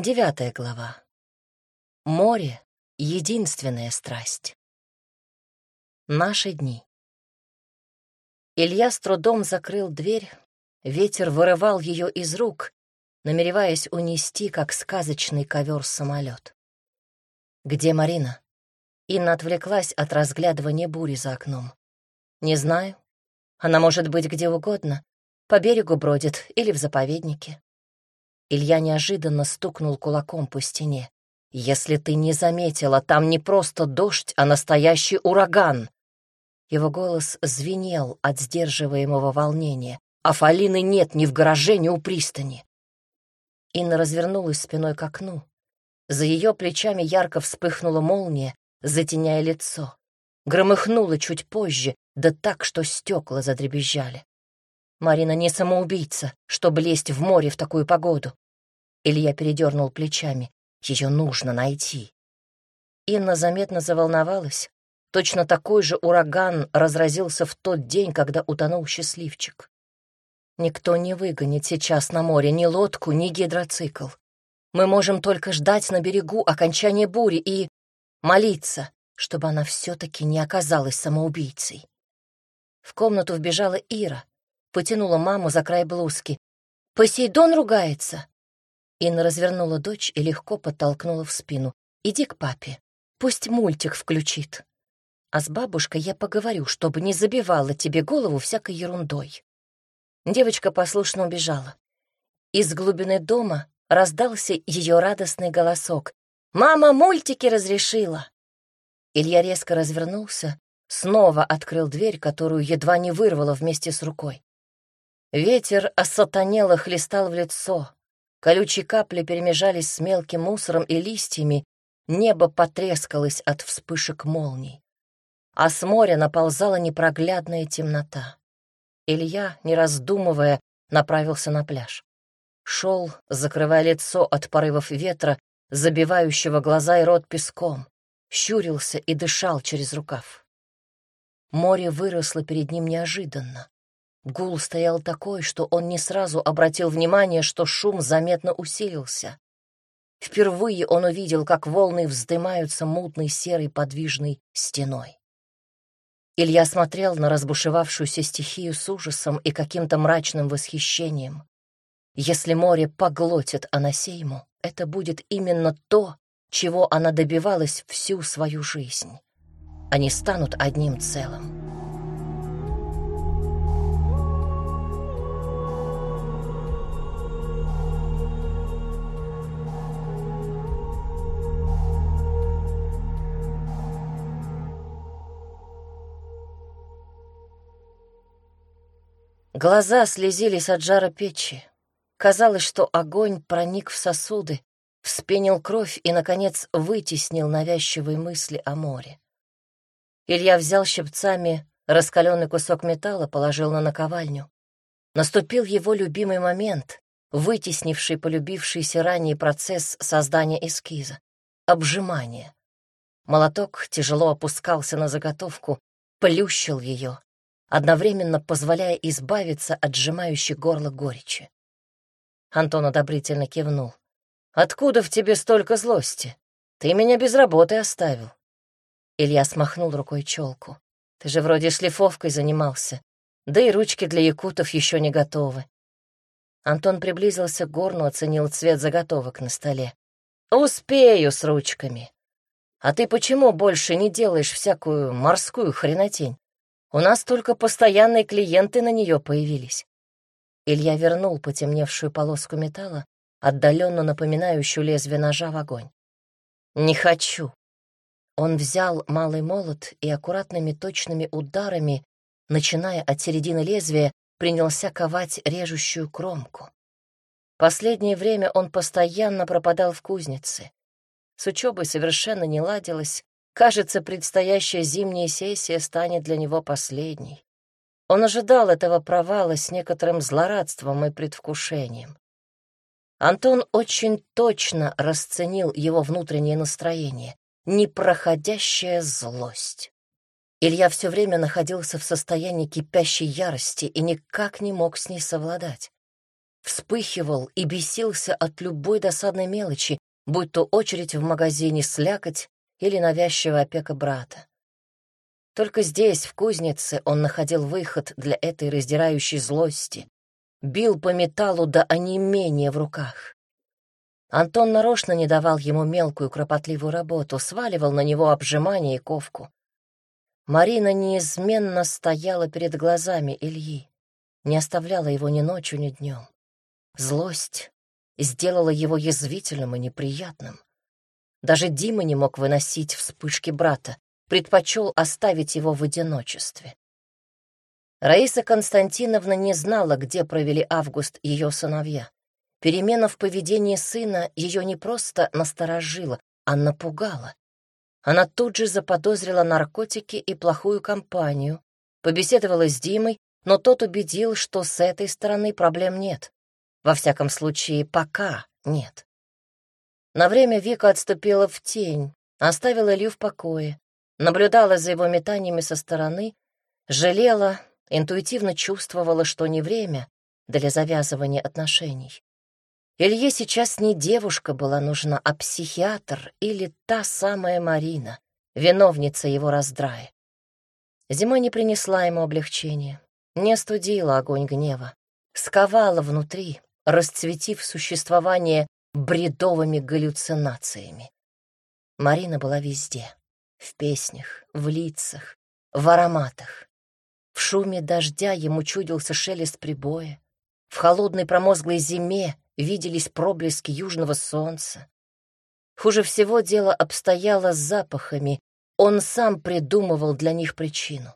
Девятая глава. Море — единственная страсть. Наши дни. Илья с трудом закрыл дверь, ветер вырывал ее из рук, намереваясь унести, как сказочный ковер-самолет. «Где Марина?» Инна отвлеклась от разглядывания бури за окном. «Не знаю. Она может быть где угодно. По берегу бродит или в заповеднике». Илья неожиданно стукнул кулаком по стене. «Если ты не заметила, там не просто дождь, а настоящий ураган!» Его голос звенел от сдерживаемого волнения, а Фалины нет ни в гараже, ни у пристани. Инна развернулась спиной к окну. За ее плечами ярко вспыхнула молния, затеняя лицо. Громыхнула чуть позже, да так, что стекла задребезжали. Марина не самоубийца, чтобы лезть в море в такую погоду. Илья передернул плечами. Ее нужно найти. Инна заметно заволновалась. Точно такой же ураган разразился в тот день, когда утонул счастливчик. Никто не выгонит сейчас на море ни лодку, ни гидроцикл. Мы можем только ждать на берегу окончания бури и молиться, чтобы она все-таки не оказалась самоубийцей. В комнату вбежала Ира, потянула маму за край блузки. «Посейдон ругается!» Инна развернула дочь и легко подтолкнула в спину. «Иди к папе, пусть мультик включит. А с бабушкой я поговорю, чтобы не забивала тебе голову всякой ерундой». Девочка послушно убежала. Из глубины дома раздался ее радостный голосок. «Мама мультики разрешила!» Илья резко развернулся, снова открыл дверь, которую едва не вырвало вместе с рукой. Ветер осатанело хлестал в лицо. Колючие капли перемежались с мелким мусором и листьями, небо потрескалось от вспышек молний. А с моря наползала непроглядная темнота. Илья, не раздумывая, направился на пляж. Шел, закрывая лицо от порывов ветра, забивающего глаза и рот песком, щурился и дышал через рукав. Море выросло перед ним неожиданно. Гул стоял такой, что он не сразу обратил внимание, что шум заметно усилился. Впервые он увидел, как волны вздымаются мутной серой подвижной стеной. Илья смотрел на разбушевавшуюся стихию с ужасом и каким-то мрачным восхищением. Если море поглотит Анасейму, это будет именно то, чего она добивалась всю свою жизнь. Они станут одним целым. Глаза слезились от жара печи. Казалось, что огонь проник в сосуды, вспенил кровь и, наконец, вытеснил навязчивые мысли о море. Илья взял щипцами раскаленный кусок металла, положил на наковальню. Наступил его любимый момент, вытеснивший полюбившийся ранее процесс создания эскиза — обжимание. Молоток тяжело опускался на заготовку, плющил ее, одновременно позволяя избавиться от сжимающей горло горечи. Антон одобрительно кивнул. «Откуда в тебе столько злости? Ты меня без работы оставил». Илья смахнул рукой челку. «Ты же вроде шлифовкой занимался, да и ручки для якутов еще не готовы». Антон приблизился к горну, оценил цвет заготовок на столе. «Успею с ручками. А ты почему больше не делаешь всякую морскую хренотень? У нас только постоянные клиенты на нее появились. Илья вернул потемневшую полоску металла, отдаленно напоминающую лезвие ножа в огонь. «Не хочу». Он взял малый молот и аккуратными точными ударами, начиная от середины лезвия, принялся ковать режущую кромку. Последнее время он постоянно пропадал в кузнице. С учебой совершенно не ладилось, Кажется, предстоящая зимняя сессия станет для него последней. Он ожидал этого провала с некоторым злорадством и предвкушением. Антон очень точно расценил его внутреннее настроение, непроходящая злость. Илья все время находился в состоянии кипящей ярости и никак не мог с ней совладать. вспыхивал и бесился от любой досадной мелочи, будь то очередь в магазине слякоть или навязчивая опека брата. Только здесь, в кузнице, он находил выход для этой раздирающей злости, бил по металлу до онемения в руках. Антон нарочно не давал ему мелкую кропотливую работу, сваливал на него обжимание и ковку. Марина неизменно стояла перед глазами Ильи, не оставляла его ни ночью, ни днем. Злость сделала его язвительным и неприятным. Даже Дима не мог выносить вспышки брата, предпочел оставить его в одиночестве. Раиса Константиновна не знала, где провели август ее сыновья. Перемена в поведении сына ее не просто насторожила, а напугала. Она тут же заподозрила наркотики и плохую компанию, побеседовала с Димой, но тот убедил, что с этой стороны проблем нет. Во всяком случае, пока нет. На время Вика отступила в тень, оставила Илью в покое, наблюдала за его метаниями со стороны, жалела, интуитивно чувствовала, что не время для завязывания отношений. Илье сейчас не девушка была нужна, а психиатр или та самая Марина, виновница его раздрая. Зима не принесла ему облегчения, не остудила огонь гнева, сковала внутри, расцветив существование бредовыми галлюцинациями. Марина была везде — в песнях, в лицах, в ароматах. В шуме дождя ему чудился шелест прибоя, в холодной промозглой зиме виделись проблески южного солнца. Хуже всего дело обстояло с запахами, он сам придумывал для них причину.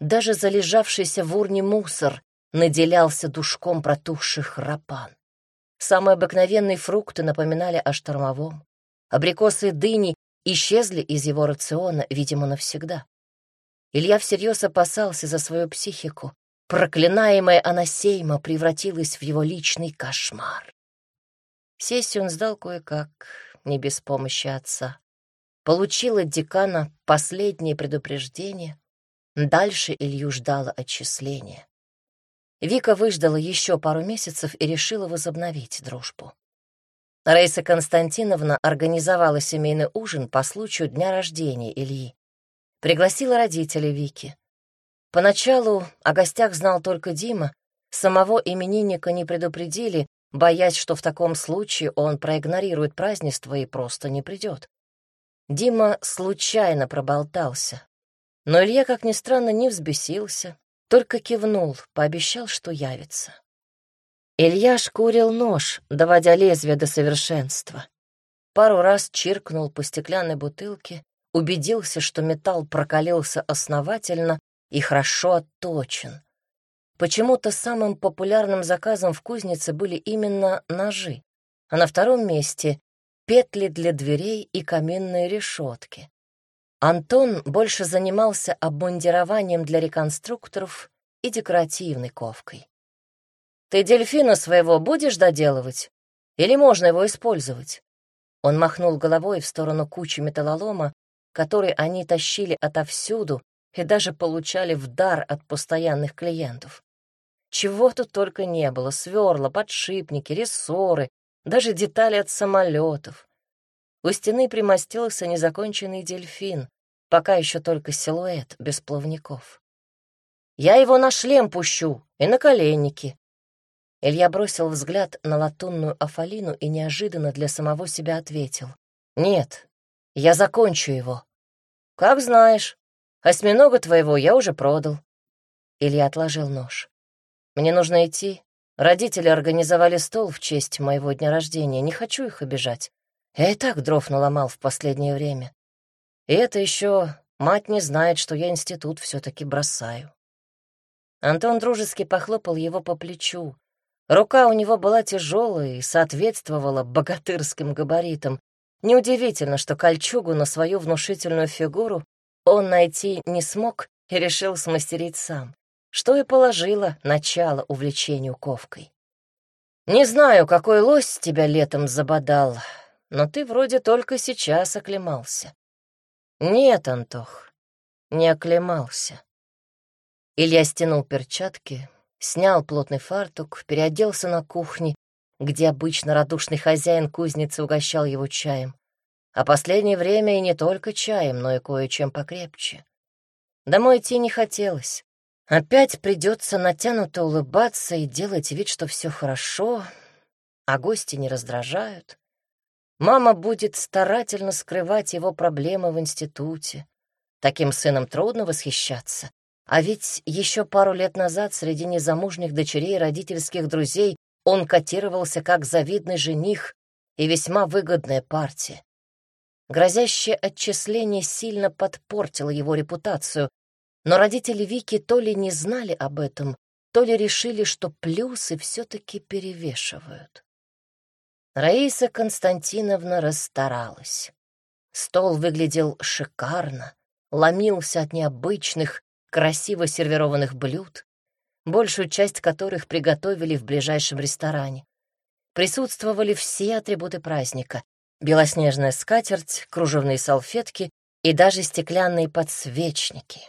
Даже залежавшийся в урне мусор наделялся душком протухших рапан. Самые обыкновенные фрукты напоминали о штормовом. Абрикосы и дыни исчезли из его рациона, видимо, навсегда. Илья всерьез опасался за свою психику. Проклинаемая Анасейма превратилась в его личный кошмар. Сессию он сдал кое-как, не без помощи отца. Получил от декана последнее предупреждение. Дальше Илью ждало отчисление. Вика выждала еще пару месяцев и решила возобновить дружбу. Раиса Константиновна организовала семейный ужин по случаю дня рождения Ильи. Пригласила родителей Вики. Поначалу о гостях знал только Дима, самого именинника не предупредили, боясь, что в таком случае он проигнорирует празднество и просто не придет. Дима случайно проболтался. Но Илья, как ни странно, не взбесился, только кивнул, пообещал, что явится. Илья шкурил нож, доводя лезвие до совершенства. Пару раз чиркнул по стеклянной бутылке, убедился, что металл прокалился основательно и хорошо отточен. Почему-то самым популярным заказом в кузнице были именно ножи, а на втором месте — петли для дверей и каминные решетки. Антон больше занимался обмундированием для реконструкторов и декоративной ковкой. «Ты дельфина своего будешь доделывать? Или можно его использовать?» Он махнул головой в сторону кучи металлолома, который они тащили отовсюду и даже получали в дар от постоянных клиентов. Чего тут только не было — сверла, подшипники, рессоры, даже детали от самолетов. У стены примостился незаконченный дельфин, пока еще только силуэт без плавников. «Я его на шлем пущу и на коленники». Илья бросил взгляд на латунную афалину и неожиданно для самого себя ответил. «Нет, я закончу его». «Как знаешь. Осьминога твоего я уже продал». Илья отложил нож. «Мне нужно идти. Родители организовали стол в честь моего дня рождения. Не хочу их обижать. Я и так дров наломал в последнее время. И это еще мать не знает, что я институт все таки бросаю. Антон дружески похлопал его по плечу. Рука у него была тяжелая и соответствовала богатырским габаритам. Неудивительно, что кольчугу на свою внушительную фигуру он найти не смог и решил смастерить сам, что и положило начало увлечению ковкой. «Не знаю, какой лось тебя летом забодал, но ты вроде только сейчас оклемался». «Нет, Антох, не оклемался». Илья стянул перчатки, снял плотный фартук, переоделся на кухне, где обычно радушный хозяин кузницы угощал его чаем. А последнее время и не только чаем, но и кое-чем покрепче. Домой идти не хотелось. Опять придется натянуто улыбаться и делать вид, что все хорошо, а гости не раздражают. Мама будет старательно скрывать его проблемы в институте. Таким сыном трудно восхищаться. А ведь еще пару лет назад среди незамужних дочерей родительских друзей он котировался как завидный жених и весьма выгодная партия. Грозящее отчисление сильно подпортило его репутацию, но родители Вики то ли не знали об этом, то ли решили, что плюсы все-таки перевешивают. Раиса Константиновна расстаралась. Стол выглядел шикарно, ломился от необычных, красиво сервированных блюд, большую часть которых приготовили в ближайшем ресторане. Присутствовали все атрибуты праздника — белоснежная скатерть, кружевные салфетки и даже стеклянные подсвечники.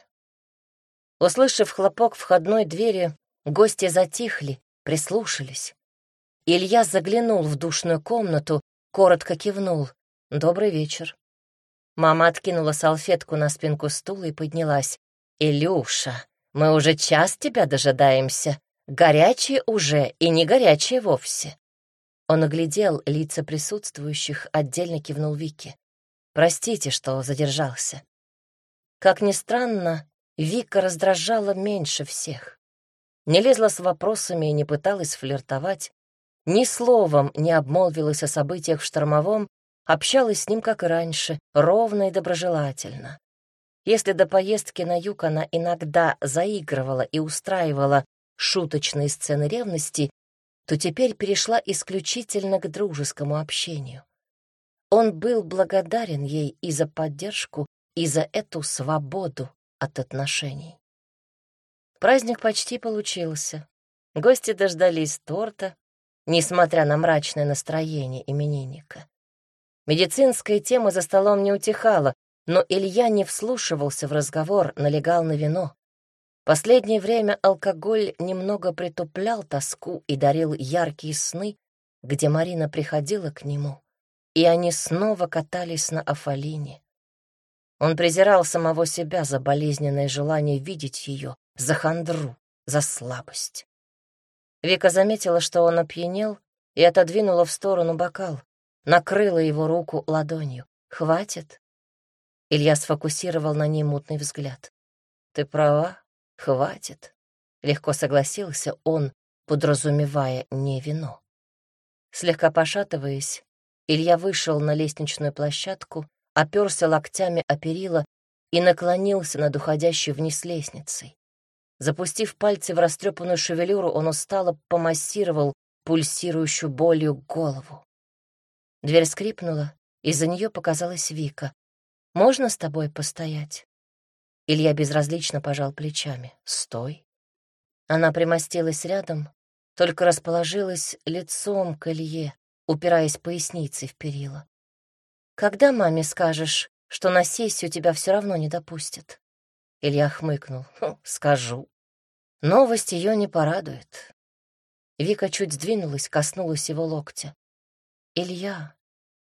Услышав хлопок входной двери, гости затихли, прислушались. Илья заглянул в душную комнату, коротко кивнул. «Добрый вечер». Мама откинула салфетку на спинку стула и поднялась. «Илюша, мы уже час тебя дожидаемся. Горячие уже и не горячие вовсе». Он оглядел лица присутствующих, отдельно кивнул Вике. «Простите, что задержался». Как ни странно, Вика раздражала меньше всех. Не лезла с вопросами и не пыталась флиртовать, ни словом не обмолвилась о событиях в штормовом, общалась с ним, как и раньше, ровно и доброжелательно. Если до поездки на юг она иногда заигрывала и устраивала шуточные сцены ревности, то теперь перешла исключительно к дружескому общению. Он был благодарен ей и за поддержку, и за эту свободу от отношений. Праздник почти получился. Гости дождались торта, несмотря на мрачное настроение именинника. Медицинская тема за столом не утихала, но Илья не вслушивался в разговор, налегал на вино. Последнее время алкоголь немного притуплял тоску и дарил яркие сны, где Марина приходила к нему, и они снова катались на Афалине. Он презирал самого себя за болезненное желание видеть ее, за хандру, за слабость. Вика заметила, что он опьянел, и отодвинула в сторону бокал, накрыла его руку ладонью. «Хватит?» Илья сфокусировал на ней мутный взгляд. «Ты права, хватит», — легко согласился он, подразумевая не вино. Слегка пошатываясь, Илья вышел на лестничную площадку, оперся локтями о перила и наклонился над уходящей вниз лестницей. Запустив пальцы в растрепанную шевелюру, он устало помассировал пульсирующую болью голову. Дверь скрипнула, из-за нее показалась Вика. «Можно с тобой постоять?» Илья безразлично пожал плечами. «Стой». Она примостилась рядом, только расположилась лицом к Илье, упираясь поясницей в перила. «Когда маме скажешь, что на сессию тебя все равно не допустят?» Илья хмыкнул. «Хм, «Скажу». Новость ее не порадует. Вика чуть сдвинулась, коснулась его локтя. «Илья».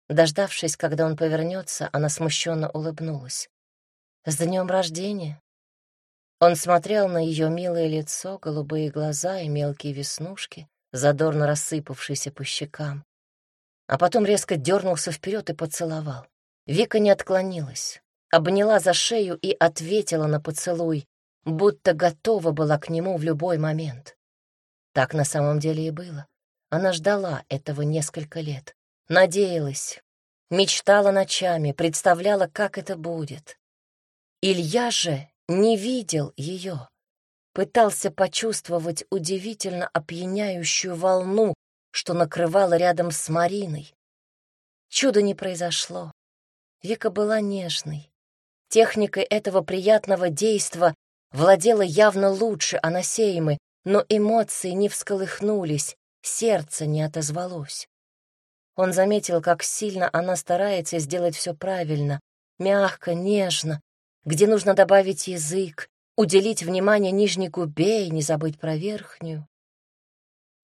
Дождавшись, когда он повернется, она смущенно улыбнулась. «С днем рождения!» Он смотрел на ее милое лицо, голубые глаза и мелкие веснушки, задорно рассыпавшиеся по щекам. А потом резко дернулся вперед и поцеловал. Вика не отклонилась обняла за шею и ответила на поцелуй, будто готова была к нему в любой момент. Так на самом деле и было. Она ждала этого несколько лет, надеялась, мечтала ночами, представляла, как это будет. Илья же не видел ее, пытался почувствовать удивительно опьяняющую волну, что накрывала рядом с Мариной. Чудо не произошло. Вика была нежной, Техникой этого приятного действа владела явно лучше Анасеймы, но эмоции не всколыхнулись, сердце не отозвалось. Он заметил, как сильно она старается сделать все правильно, мягко, нежно, где нужно добавить язык, уделить внимание нижней губе и не забыть про верхнюю.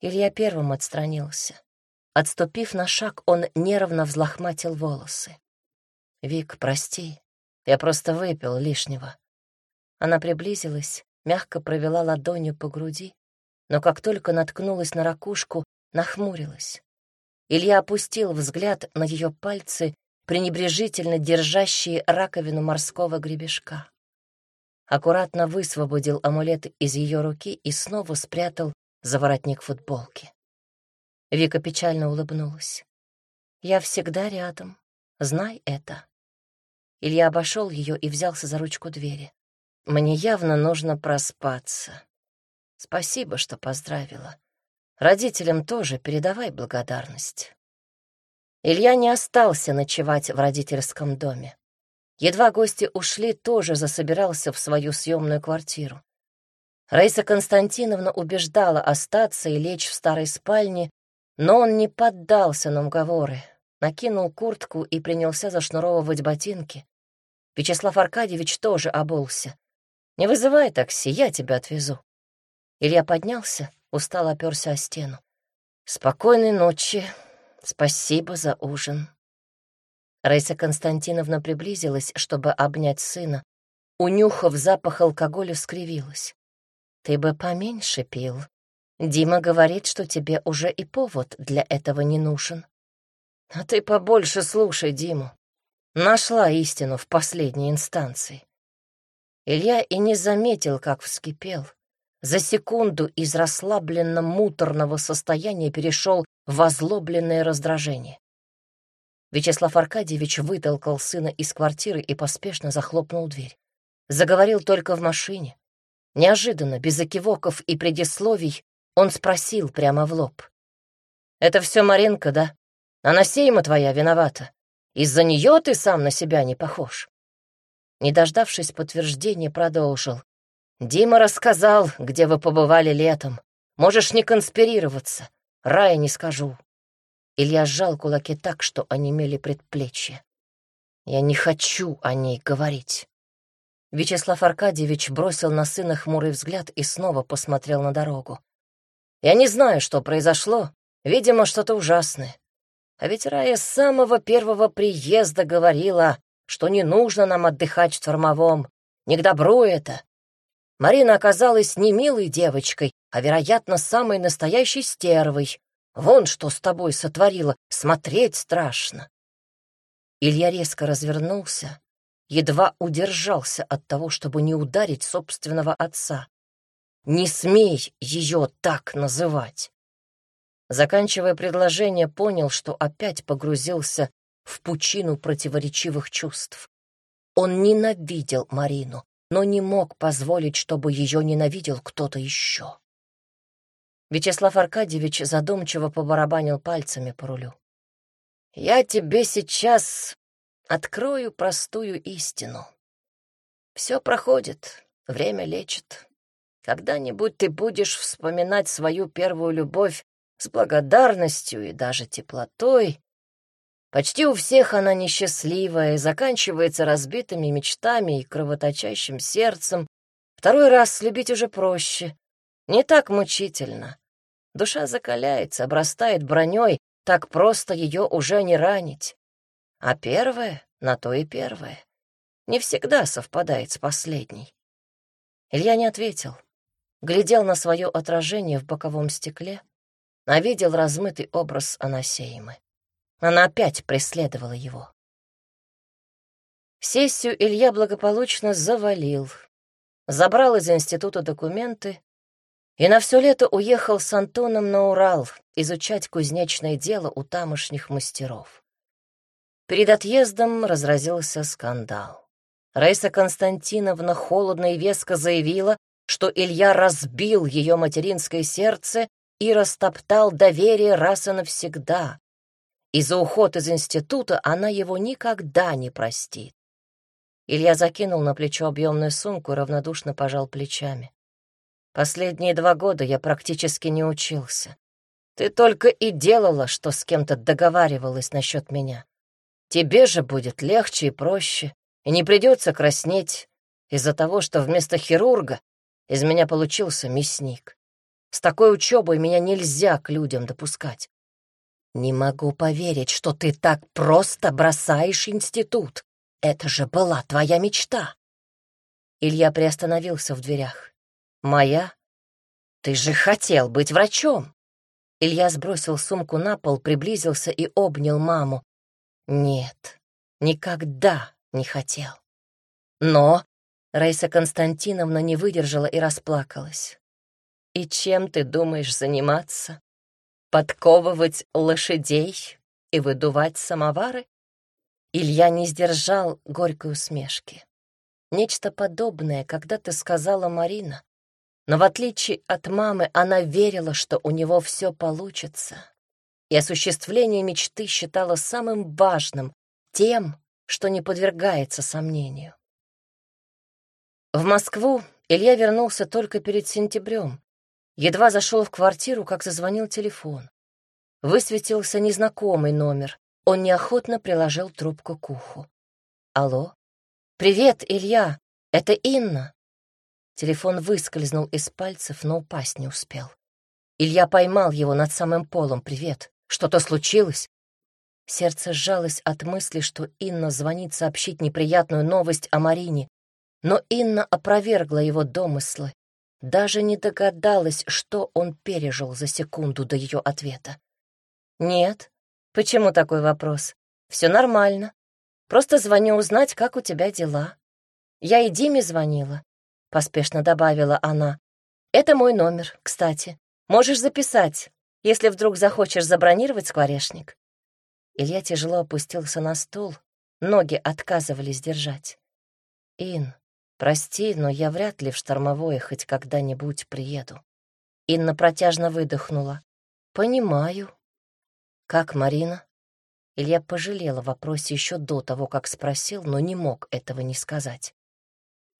Илья первым отстранился. Отступив на шаг, он нервно взлохматил волосы. «Вик, прости, я просто выпил лишнего». Она приблизилась, мягко провела ладонью по груди, но как только наткнулась на ракушку, нахмурилась. Илья опустил взгляд на ее пальцы, пренебрежительно держащие раковину морского гребешка. Аккуратно высвободил амулет из ее руки и снова спрятал за воротник футболки. Вика печально улыбнулась. «Я всегда рядом. Знай это». Илья обошел ее и взялся за ручку двери. «Мне явно нужно проспаться. Спасибо, что поздравила. Родителям тоже передавай благодарность. Илья не остался ночевать в родительском доме. Едва гости ушли, тоже засобирался в свою съемную квартиру. Раиса Константиновна убеждала остаться и лечь в старой спальне, но он не поддался на уговоры, накинул куртку и принялся зашнуровывать ботинки. Вячеслав Аркадьевич тоже обулся. «Не вызывай такси, я тебя отвезу». Илья поднялся, устало оперся о стену. «Спокойной ночи. Спасибо за ужин». Раиса Константиновна приблизилась, чтобы обнять сына. Унюхав запах алкоголя, скривилась. «Ты бы поменьше пил. Дима говорит, что тебе уже и повод для этого не нужен». «А ты побольше слушай Диму. Нашла истину в последней инстанции». Илья и не заметил, как вскипел за секунду из расслабленно-муторного состояния перешел в озлобленное раздражение. Вячеслав Аркадьевич вытолкал сына из квартиры и поспешно захлопнул дверь. Заговорил только в машине. Неожиданно, без окивоков и предисловий, он спросил прямо в лоб. «Это все Маренко, да? Она сейма твоя виновата. Из-за нее ты сам на себя не похож». Не дождавшись подтверждения, продолжил. Дима рассказал, где вы побывали летом. Можешь не конспирироваться. Рая не скажу. Илья сжал кулаки так, что онемели предплечья. Я не хочу о ней говорить. Вячеслав Аркадьевич бросил на сына хмурый взгляд и снова посмотрел на дорогу. Я не знаю, что произошло. Видимо, что-то ужасное. А ведь Рая с самого первого приезда говорила, что не нужно нам отдыхать в Тормовом. Не к добру это. Марина оказалась не милой девочкой, а, вероятно, самой настоящей стервой. Вон что с тобой сотворила, смотреть страшно. Илья резко развернулся, едва удержался от того, чтобы не ударить собственного отца. «Не смей ее так называть!» Заканчивая предложение, понял, что опять погрузился в пучину противоречивых чувств. Он ненавидел Марину, но не мог позволить, чтобы ее ненавидел кто-то еще. Вячеслав Аркадьевич задумчиво побарабанил пальцами по рулю. «Я тебе сейчас открою простую истину. Все проходит, время лечит. Когда-нибудь ты будешь вспоминать свою первую любовь с благодарностью и даже теплотой, Почти у всех она несчастливая, заканчивается разбитыми мечтами и кровоточащим сердцем. Второй раз любить уже проще, не так мучительно. Душа закаляется, обрастает броней, так просто ее уже не ранить. А первое, на то и первое, не всегда совпадает с последней. Илья не ответил, глядел на свое отражение в боковом стекле, а видел размытый образ Анасеимы. Она опять преследовала его. Сессию Илья благополучно завалил, забрал из института документы и на все лето уехал с Антоном на Урал изучать кузнечное дело у тамошних мастеров. Перед отъездом разразился скандал. Раиса Константиновна холодно и веско заявила, что Илья разбил ее материнское сердце и растоптал доверие раз и навсегда, и за уход из института она его никогда не простит. Илья закинул на плечо объемную сумку и равнодушно пожал плечами. Последние два года я практически не учился. Ты только и делала, что с кем-то договаривалась насчет меня. Тебе же будет легче и проще, и не придется краснеть, из-за того, что вместо хирурга из меня получился мясник. С такой учебой меня нельзя к людям допускать. Не могу поверить, что ты так просто бросаешь институт. Это же была твоя мечта. Илья приостановился в дверях. Моя? Ты же хотел быть врачом. Илья сбросил сумку на пол, приблизился и обнял маму. Нет, никогда не хотел. Но Раиса Константиновна не выдержала и расплакалась. «И чем ты думаешь заниматься? Подковывать лошадей и выдувать самовары?» Илья не сдержал горькой усмешки. Нечто подобное когда-то сказала Марина, но в отличие от мамы она верила, что у него все получится, и осуществление мечты считала самым важным, тем, что не подвергается сомнению. В Москву Илья вернулся только перед сентябрем. Едва зашел в квартиру, как зазвонил телефон. Высветился незнакомый номер. Он неохотно приложил трубку к уху. «Алло? Привет, Илья! Это Инна!» Телефон выскользнул из пальцев, но упасть не успел. Илья поймал его над самым полом. «Привет! Что-то случилось?» Сердце сжалось от мысли, что Инна звонит сообщить неприятную новость о Марине, но Инна опровергла его домыслы, даже не догадалась, что он пережил за секунду до ее ответа. «Нет. Почему такой вопрос? Все нормально. Просто звоню узнать, как у тебя дела. Я и Диме звонила», — поспешно добавила она. «Это мой номер, кстати. Можешь записать, если вдруг захочешь забронировать скворечник». Илья тяжело опустился на стул, ноги отказывались держать. «Ин, «Прости, но я вряд ли в штормовое хоть когда-нибудь приеду». Инна протяжно выдохнула. «Понимаю». «Как Марина?» Илья пожалела о вопросе еще до того, как спросил, но не мог этого не сказать.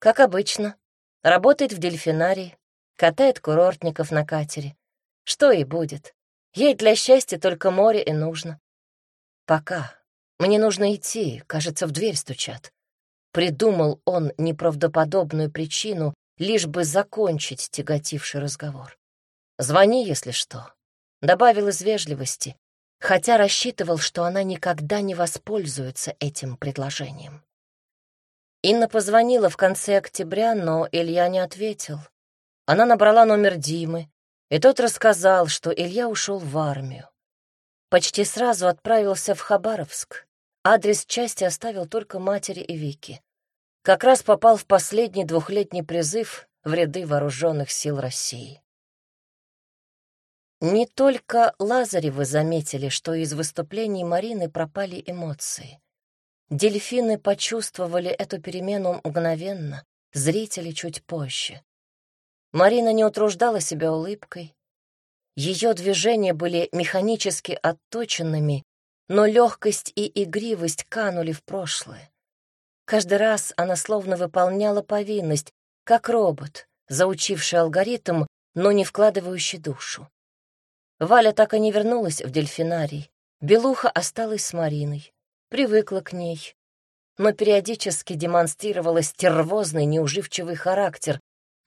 «Как обычно. Работает в дельфинарии, катает курортников на катере. Что и будет. Ей для счастья только море и нужно. Пока. Мне нужно идти, кажется, в дверь стучат. Придумал он неправдоподобную причину, лишь бы закончить тяготивший разговор. «Звони, если что», — добавил из вежливости, хотя рассчитывал, что она никогда не воспользуется этим предложением. Инна позвонила в конце октября, но Илья не ответил. Она набрала номер Димы, и тот рассказал, что Илья ушел в армию. Почти сразу отправился в Хабаровск, Адрес части оставил только матери и Вики. Как раз попал в последний двухлетний призыв в ряды вооруженных сил России. Не только Лазаревы заметили, что из выступлений Марины пропали эмоции. Дельфины почувствовали эту перемену мгновенно, зрители чуть позже. Марина не утруждала себя улыбкой. Ее движения были механически отточенными но легкость и игривость канули в прошлое. Каждый раз она словно выполняла повинность, как робот, заучивший алгоритм, но не вкладывающий душу. Валя так и не вернулась в дельфинарий. Белуха осталась с Мариной, привыкла к ней, но периодически демонстрировала стервозный, неуживчивый характер.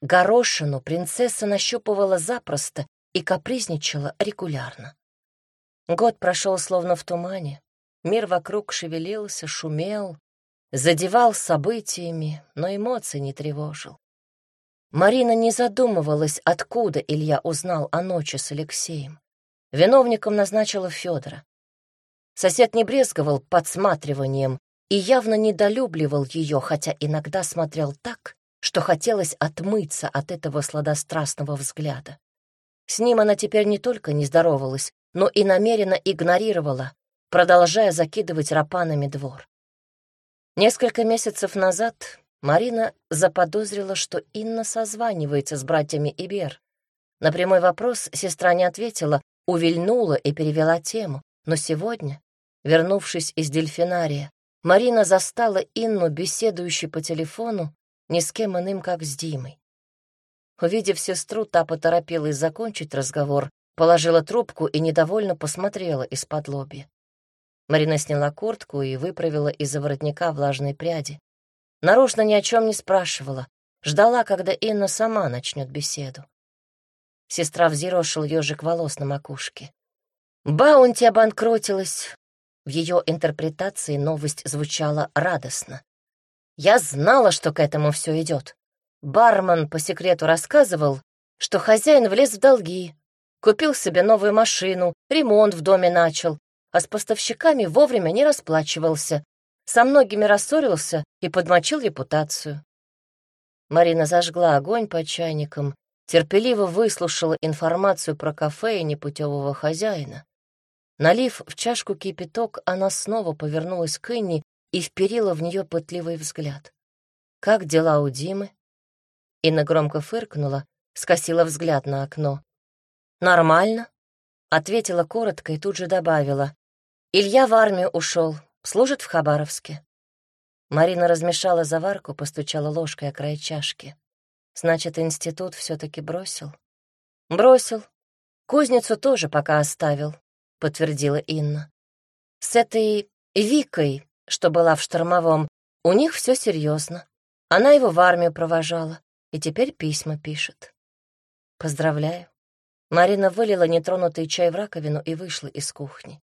Горошину принцесса нащупывала запросто и капризничала регулярно. Год прошел словно в тумане. Мир вокруг шевелился, шумел, задевал событиями, но эмоций не тревожил. Марина не задумывалась, откуда Илья узнал о ночи с Алексеем. Виновником назначила Федора. Сосед не брезговал подсматриванием и явно недолюбливал ее, хотя иногда смотрел так, что хотелось отмыться от этого сладострастного взгляда. С ним она теперь не только не здоровалась, но и намеренно игнорировала, продолжая закидывать рапанами двор. Несколько месяцев назад Марина заподозрила, что Инна созванивается с братьями Ибер. На прямой вопрос сестра не ответила, увильнула и перевела тему. Но сегодня, вернувшись из дельфинария, Марина застала Инну, беседующей по телефону, ни с кем иным, как с Димой. Увидев сестру, та поторопилась закончить разговор, Положила трубку и недовольно посмотрела из-под лоби. Марина сняла куртку и выправила из-за воротника влажные пряди. Нарочно ни о чем не спрашивала, ждала, когда Инна сама начнет беседу. Сестра взъерошил ежик волос на макушке. Баунти обанкротилась. В ее интерпретации новость звучала радостно. Я знала, что к этому все идет. Бармен по секрету рассказывал, что хозяин влез в долги, купил себе новую машину, ремонт в доме начал, а с поставщиками вовремя не расплачивался, со многими рассорился и подмочил репутацию. Марина зажгла огонь под чайником, терпеливо выслушала информацию про кафе и непутевого хозяина. Налив в чашку кипяток, она снова повернулась к Инне и вперила в нее пытливый взгляд. «Как дела у Димы?» Инна громко фыркнула, скосила взгляд на окно. «Нормально», — ответила коротко и тут же добавила. «Илья в армию ушел, служит в Хабаровске». Марина размешала заварку, постучала ложкой о край чашки. «Значит, институт все таки бросил?» «Бросил. Кузницу тоже пока оставил», — подтвердила Инна. «С этой Викой что была в штормовом, у них все серьезно. Она его в армию провожала и теперь письма пишет. Поздравляю. Марина вылила нетронутый чай в раковину и вышла из кухни.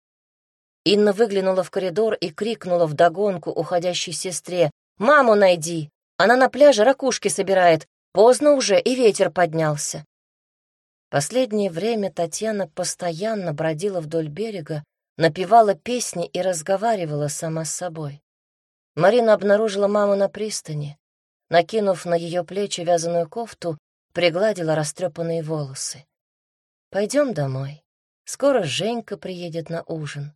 Инна выглянула в коридор и крикнула вдогонку уходящей сестре «Маму найди! Она на пляже ракушки собирает. Поздно уже, и ветер поднялся». Последнее время Татьяна постоянно бродила вдоль берега, напевала песни и разговаривала сама с собой. Марина обнаружила маму на пристани. Накинув на ее плечи вязаную кофту, пригладила растрепанные волосы. Пойдем домой. Скоро Женька приедет на ужин.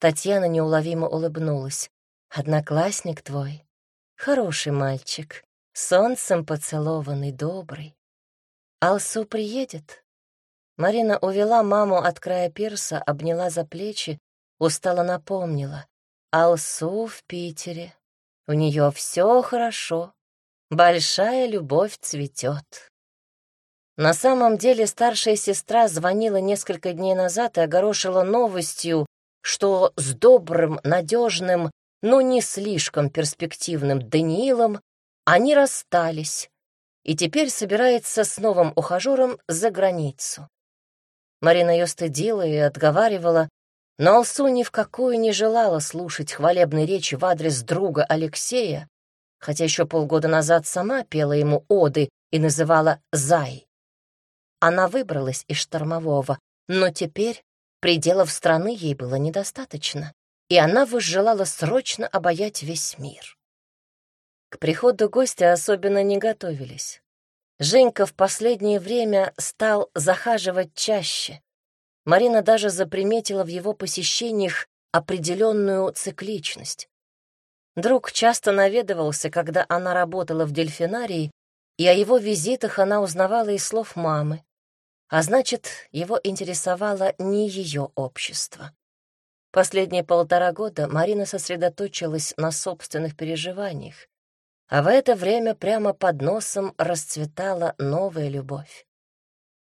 Татьяна неуловимо улыбнулась. Одноклассник твой. Хороший мальчик, солнцем поцелованный, добрый. Алсу приедет? Марина увела маму от края пирса, обняла за плечи, устало напомнила. Алсу в Питере. У нее все хорошо. Большая любовь цветет. На самом деле старшая сестра звонила несколько дней назад и огорошила новостью, что с добрым, надежным, но не слишком перспективным Даниилом они расстались и теперь собирается с новым ухажером за границу. Марина ее стыдила и отговаривала, но Алсу ни в какую не желала слушать хвалебной речи в адрес друга Алексея, хотя еще полгода назад сама пела ему оды и называла «Зай». Она выбралась из штормового, но теперь пределов страны ей было недостаточно, и она возжелала срочно обаять весь мир. К приходу гостя особенно не готовились. Женька в последнее время стал захаживать чаще. Марина даже заприметила в его посещениях определенную цикличность. Друг часто наведывался, когда она работала в дельфинарии, и о его визитах она узнавала из слов мамы. А значит, его интересовало не ее общество. Последние полтора года Марина сосредоточилась на собственных переживаниях, а в это время прямо под носом расцветала новая любовь.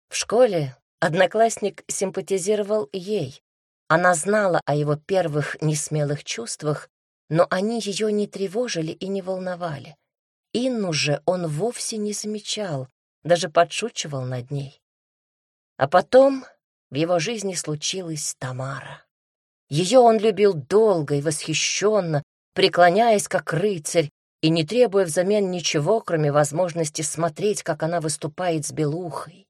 В школе одноклассник симпатизировал ей. Она знала о его первых несмелых чувствах, но они ее не тревожили и не волновали. Инну же он вовсе не замечал, даже подшучивал над ней. А потом в его жизни случилась Тамара. Ее он любил долго и восхищенно, преклоняясь как рыцарь и не требуя взамен ничего, кроме возможности смотреть, как она выступает с белухой.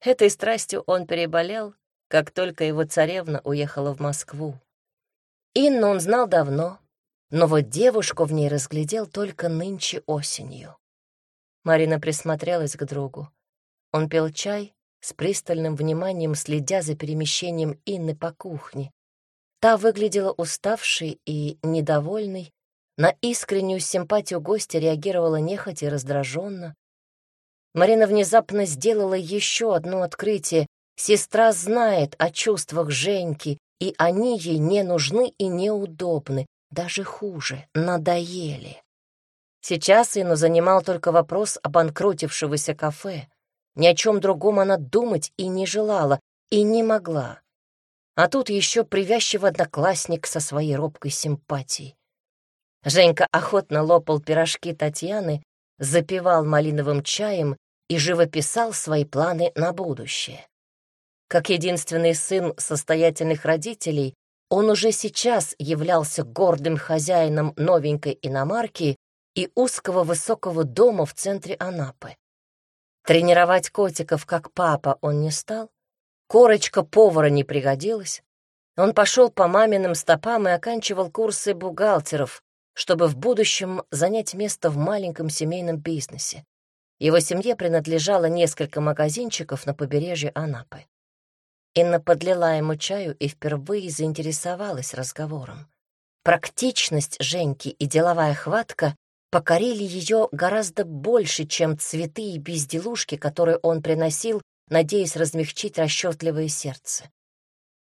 Этой страстью он переболел, как только его царевна уехала в Москву. Инну он знал давно, но вот девушку в ней разглядел только нынче осенью. Марина присмотрелась к другу. Он пил чай, с пристальным вниманием следя за перемещением Инны по кухне. Та выглядела уставшей и недовольной, на искреннюю симпатию гостя реагировала нехотя и раздраженно. Марина внезапно сделала еще одно открытие. Сестра знает о чувствах Женьки, и они ей не нужны и неудобны. Даже хуже, надоели. Сейчас Ину занимал только вопрос об банкротившегося кафе. Ни о чем другом она думать и не желала, и не могла. А тут еще привязчивый одноклассник со своей робкой симпатией. Женька охотно лопал пирожки Татьяны, запивал малиновым чаем и живописал свои планы на будущее. Как единственный сын состоятельных родителей, он уже сейчас являлся гордым хозяином новенькой иномарки и узкого высокого дома в центре Анапы. Тренировать котиков, как папа, он не стал. Корочка повара не пригодилась. Он пошел по маминым стопам и оканчивал курсы бухгалтеров, чтобы в будущем занять место в маленьком семейном бизнесе. Его семье принадлежало несколько магазинчиков на побережье Анапы. Инна подлила ему чаю и впервые заинтересовалась разговором. Практичность Женьки и деловая хватка покорили ее гораздо больше, чем цветы и безделушки, которые он приносил, надеясь размягчить расчетливое сердце.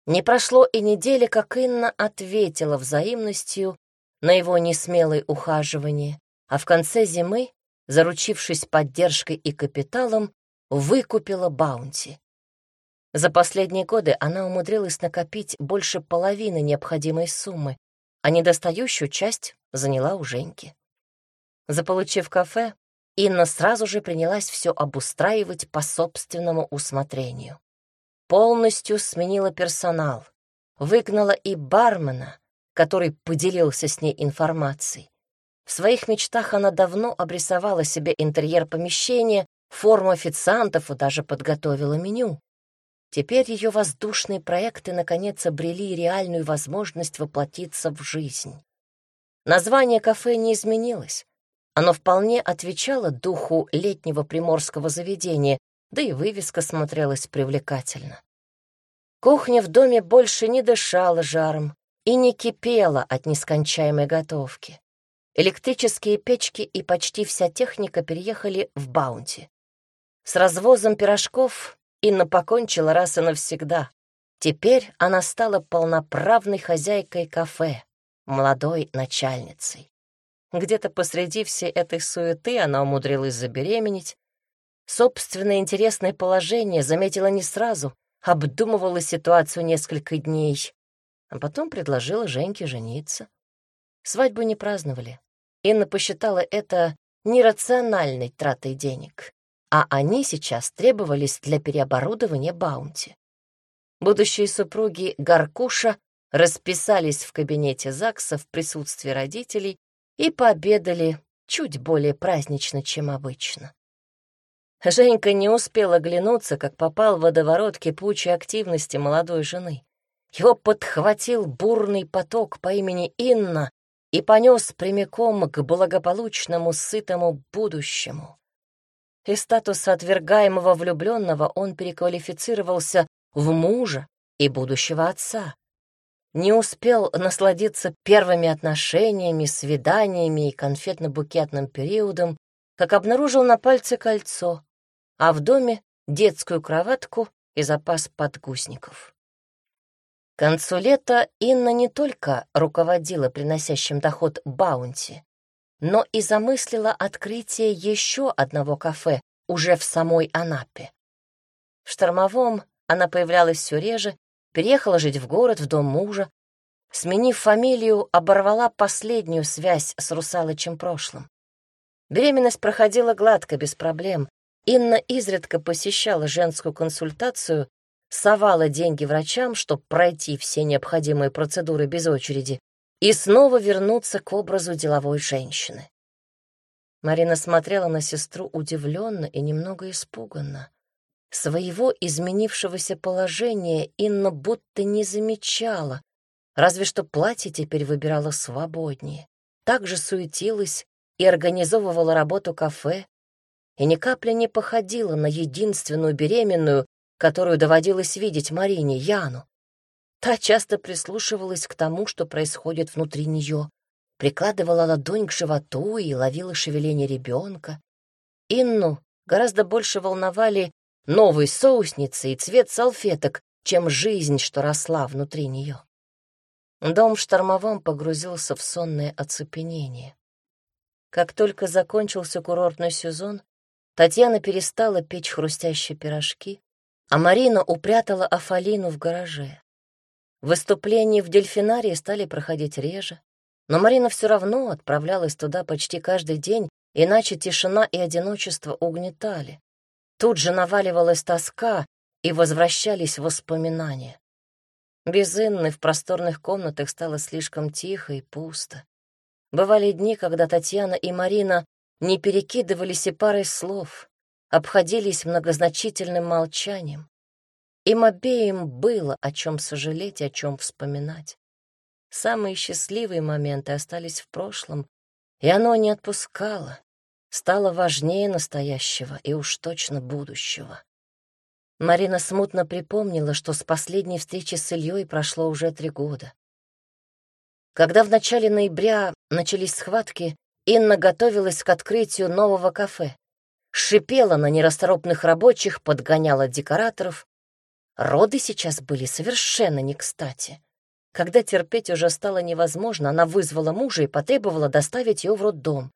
Не прошло и недели, как Инна ответила взаимностью на его несмелое ухаживание, а в конце зимы, заручившись поддержкой и капиталом, выкупила баунти. За последние годы она умудрилась накопить больше половины необходимой суммы, а недостающую часть заняла у Женьки. Заполучив кафе, Инна сразу же принялась все обустраивать по собственному усмотрению. Полностью сменила персонал, выгнала и бармена, который поделился с ней информацией. В своих мечтах она давно обрисовала себе интерьер помещения, форму официантов и даже подготовила меню. Теперь ее воздушные проекты наконец обрели реальную возможность воплотиться в жизнь. Название кафе не изменилось. Оно вполне отвечало духу летнего приморского заведения, да и вывеска смотрелась привлекательно. Кухня в доме больше не дышала жаром, и не кипела от нескончаемой готовки. Электрические печки и почти вся техника переехали в Баунти. С развозом пирожков Инна покончила раз и навсегда. Теперь она стала полноправной хозяйкой кафе, молодой начальницей. Где-то посреди всей этой суеты она умудрилась забеременеть. Собственное интересное положение заметила не сразу, обдумывала ситуацию несколько дней, а потом предложила Женьке жениться. Свадьбу не праздновали. Инна посчитала это нерациональной тратой денег, а они сейчас требовались для переоборудования Баунти. Будущие супруги Гаркуша расписались в кабинете ЗАГСа в присутствии родителей и пообедали чуть более празднично, чем обычно. Женька не успела глянуться, как попал в водоворот кипучей активности молодой жены. Его подхватил бурный поток по имени Инна и понес прямиком к благополучному, сытому будущему. Из статуса отвергаемого влюбленного он переквалифицировался в мужа и будущего отца. Не успел насладиться первыми отношениями, свиданиями и конфетно-букетным периодом, как обнаружил на пальце кольцо, а в доме — детскую кроватку и запас подгузников. К концу лета Инна не только руководила приносящим доход баунти, но и замыслила открытие еще одного кафе уже в самой Анапе. В Штормовом она появлялась все реже, переехала жить в город, в дом мужа, сменив фамилию, оборвала последнюю связь с русалочем прошлым. Беременность проходила гладко, без проблем. Инна изредка посещала женскую консультацию совала деньги врачам, чтобы пройти все необходимые процедуры без очереди, и снова вернуться к образу деловой женщины. Марина смотрела на сестру удивленно и немного испуганно. Своего изменившегося положения Инна будто не замечала, разве что платье теперь выбирала свободнее. Также суетилась и организовывала работу кафе, и ни капли не походила на единственную беременную, которую доводилось видеть Марине, Яну. Та часто прислушивалась к тому, что происходит внутри нее, прикладывала ладонь к животу и ловила шевеление ребенка. Инну гораздо больше волновали новые соусницы и цвет салфеток, чем жизнь, что росла внутри нее. Дом в штормовом погрузился в сонное оцепенение. Как только закончился курортный сезон, Татьяна перестала печь хрустящие пирожки, а Марина упрятала Афалину в гараже. Выступления в дельфинарии стали проходить реже. Но Марина все равно отправлялась туда почти каждый день, иначе тишина и одиночество угнетали. Тут же наваливалась тоска, и возвращались воспоминания. Без Инны в просторных комнатах стало слишком тихо и пусто. Бывали дни, когда Татьяна и Марина не перекидывались и парой слов, обходились многозначительным молчанием. Им обеим было о чем сожалеть и о чем вспоминать. Самые счастливые моменты остались в прошлом, и оно не отпускало, стало важнее настоящего и уж точно будущего. Марина смутно припомнила, что с последней встречи с Ильей прошло уже три года. Когда в начале ноября начались схватки, Инна готовилась к открытию нового кафе. Шипела на нерасторопных рабочих, подгоняла декораторов. Роды сейчас были совершенно не кстати. Когда терпеть уже стало невозможно, она вызвала мужа и потребовала доставить ее в роддом.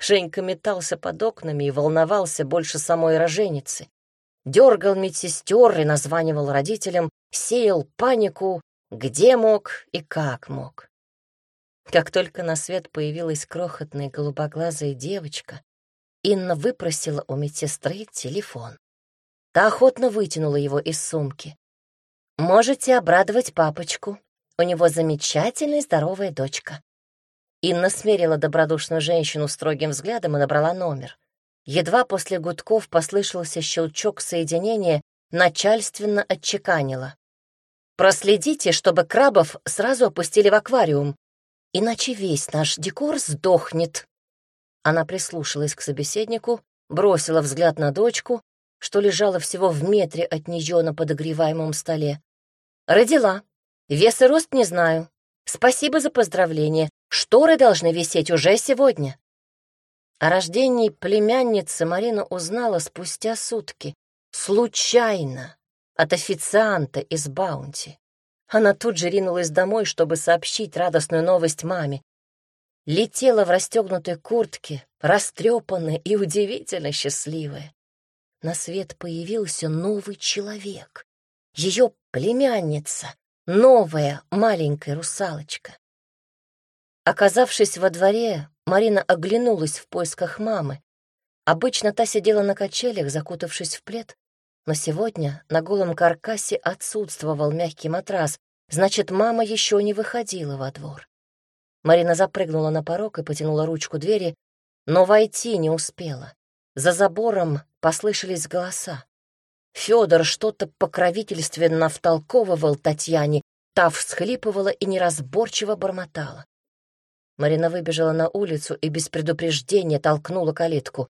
Женька метался под окнами и волновался больше самой роженицы дергал медсестер и названивал родителям, сеял панику, где мог и как мог. Как только на свет появилась крохотная голубоглазая девочка, Инна выпросила у медсестры телефон. Та охотно вытянула его из сумки. «Можете обрадовать папочку. У него замечательная здоровая дочка». Инна смерила добродушную женщину строгим взглядом и набрала номер. Едва после гудков послышался щелчок соединения, начальственно отчеканило. «Проследите, чтобы крабов сразу опустили в аквариум, иначе весь наш декор сдохнет». Она прислушалась к собеседнику, бросила взгляд на дочку, что лежала всего в метре от нее на подогреваемом столе. «Родила. Вес и рост не знаю. Спасибо за поздравление. Шторы должны висеть уже сегодня». О рождении племянницы Марина узнала спустя сутки, случайно, от официанта из Баунти. Она тут же ринулась домой, чтобы сообщить радостную новость маме. Летела в расстегнутой куртке, растрепанная и удивительно счастливая. На свет появился новый человек, ее племянница, новая маленькая русалочка. Оказавшись во дворе, Марина оглянулась в поисках мамы. Обычно та сидела на качелях, закутавшись в плед, но сегодня на голом каркасе отсутствовал мягкий матрас, значит, мама еще не выходила во двор. Марина запрыгнула на порог и потянула ручку двери, но войти не успела. За забором послышались голоса. Федор что-то покровительственно втолковывал Татьяне, та всхлипывала и неразборчиво бормотала. Марина выбежала на улицу и без предупреждения толкнула калитку.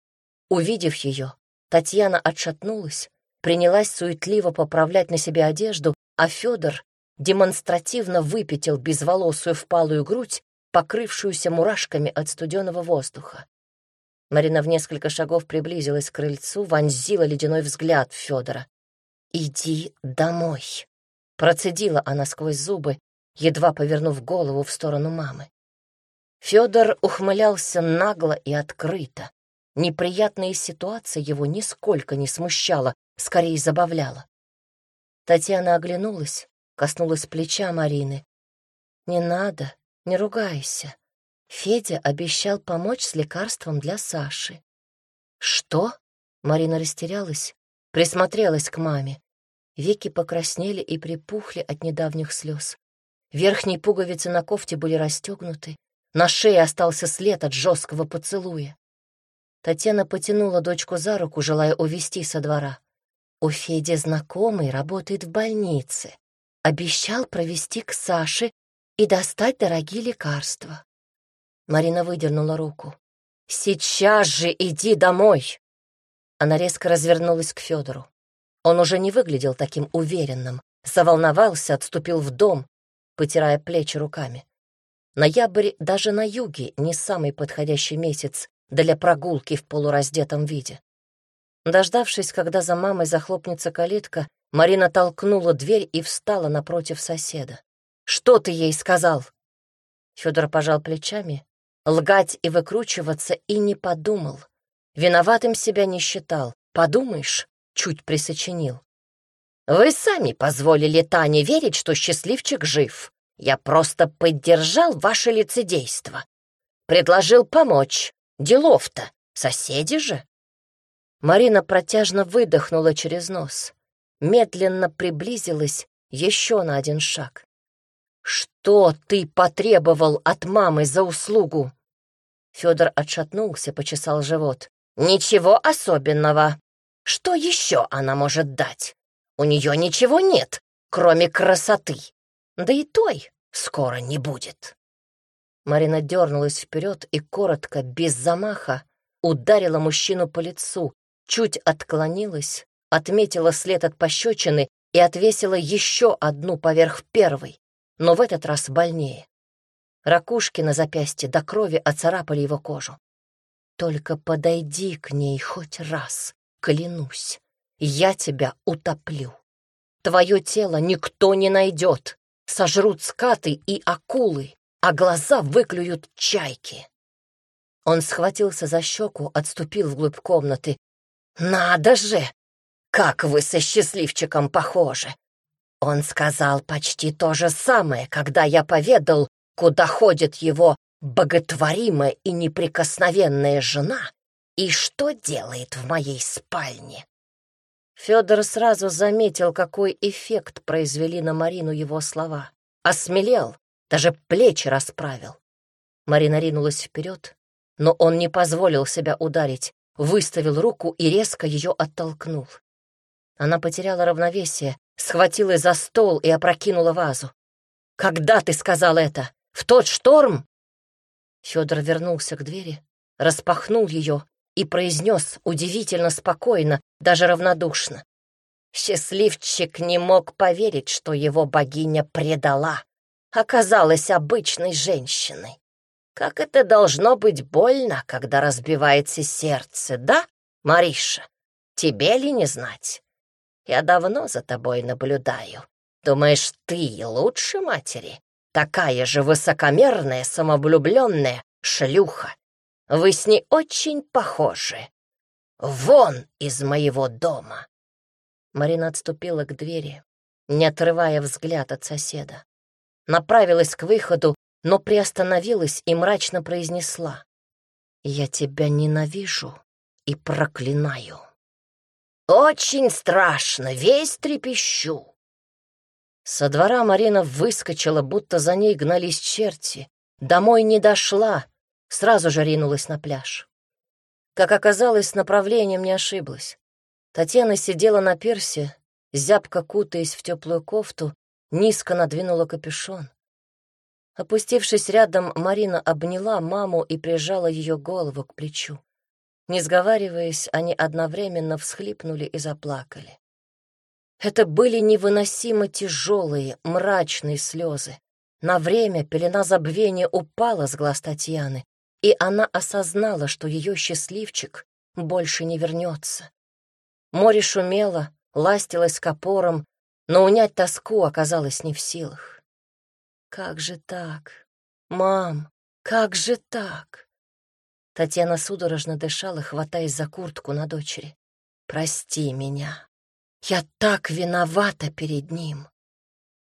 Увидев ее, Татьяна отшатнулась, принялась суетливо поправлять на себе одежду, а Федор демонстративно выпятил безволосую впалую грудь, покрывшуюся мурашками от студеного воздуха. Марина в несколько шагов приблизилась к крыльцу, вонзила ледяной взгляд Федора. «Иди домой», — процедила она сквозь зубы, едва повернув голову в сторону мамы. Федор ухмылялся нагло и открыто. Неприятная ситуация его нисколько не смущала, скорее забавляла. Татьяна оглянулась, коснулась плеча Марины. «Не надо, не ругайся. Федя обещал помочь с лекарством для Саши». «Что?» — Марина растерялась, присмотрелась к маме. Веки покраснели и припухли от недавних слез. Верхние пуговицы на кофте были расстегнуты, на шее остался след от жесткого поцелуя. Татьяна потянула дочку за руку, желая увести со двора. У Феди знакомый работает в больнице. Обещал провести к Саше и достать дорогие лекарства. Марина выдернула руку. «Сейчас же иди домой!» Она резко развернулась к Федору. Он уже не выглядел таким уверенным, заволновался, отступил в дом, потирая плечи руками. Ноябрь даже на юге не самый подходящий месяц для прогулки в полураздетом виде. Дождавшись, когда за мамой захлопнется калитка, Марина толкнула дверь и встала напротив соседа. «Что ты ей сказал?» Федор пожал плечами. Лгать и выкручиваться и не подумал. Виноватым себя не считал. Подумаешь, чуть присочинил. «Вы сами позволили Тане верить, что счастливчик жив. Я просто поддержал ваше лицедейство. Предложил помочь. Делов-то. Соседи же. Марина протяжно выдохнула через нос. Медленно приблизилась еще на один шаг. «Что ты потребовал от мамы за услугу?» Федор отшатнулся, почесал живот. «Ничего особенного. Что еще она может дать? У нее ничего нет, кроме красоты. Да и той скоро не будет». Марина дернулась вперед и коротко, без замаха, ударила мужчину по лицу, чуть отклонилась, отметила след от пощечины и отвесила еще одну поверх первой, но в этот раз больнее. Ракушки на запястье до крови оцарапали его кожу. «Только подойди к ней хоть раз, клянусь, я тебя утоплю. Твое тело никто не найдет, сожрут скаты и акулы, а глаза выклюют чайки». Он схватился за щеку, отступил вглубь комнаты. «Надо же! Как вы со счастливчиком похожи! Он сказал почти то же самое, когда я поведал, куда ходит его боготворимая и неприкосновенная жена и что делает в моей спальне. Федор сразу заметил, какой эффект произвели на Марину его слова. Осмелел, даже плечи расправил. Марина ринулась вперед, но он не позволил себя ударить, выставил руку и резко ее оттолкнул. Она потеряла равновесие, схватилась за стол и опрокинула вазу. «Когда ты сказал это? В тот шторм?» Федор вернулся к двери, распахнул ее и произнес удивительно спокойно, даже равнодушно. Счастливчик не мог поверить, что его богиня предала, оказалась обычной женщиной. Как это должно быть больно, когда разбивается сердце, да, Мариша? Тебе ли не знать? Я давно за тобой наблюдаю. Думаешь, ты лучше матери? Такая же высокомерная, самовлюбленная шлюха. Вы с ней очень похожи. Вон из моего дома!» Марина отступила к двери, не отрывая взгляд от соседа. Направилась к выходу, но приостановилась и мрачно произнесла. «Я тебя ненавижу и проклинаю». Очень страшно, весь трепещу. Со двора Марина выскочила, будто за ней гнались черти. Домой не дошла, сразу же ринулась на пляж. Как оказалось, с направлением не ошиблась. Татьяна сидела на персе, зябко кутаясь в теплую кофту, низко надвинула капюшон. Опустившись рядом, Марина обняла маму и прижала ее голову к плечу. Не сговариваясь, они одновременно всхлипнули и заплакали. Это были невыносимо тяжелые, мрачные слезы. На время пелена забвения упала с глаз Татьяны, и она осознала, что ее счастливчик больше не вернется. Море шумело, ластилось к опорам, но унять тоску оказалось не в силах. «Как же так? Мам, как же так?» Татьяна судорожно дышала, хватаясь за куртку на дочери. «Прости меня. Я так виновата перед ним».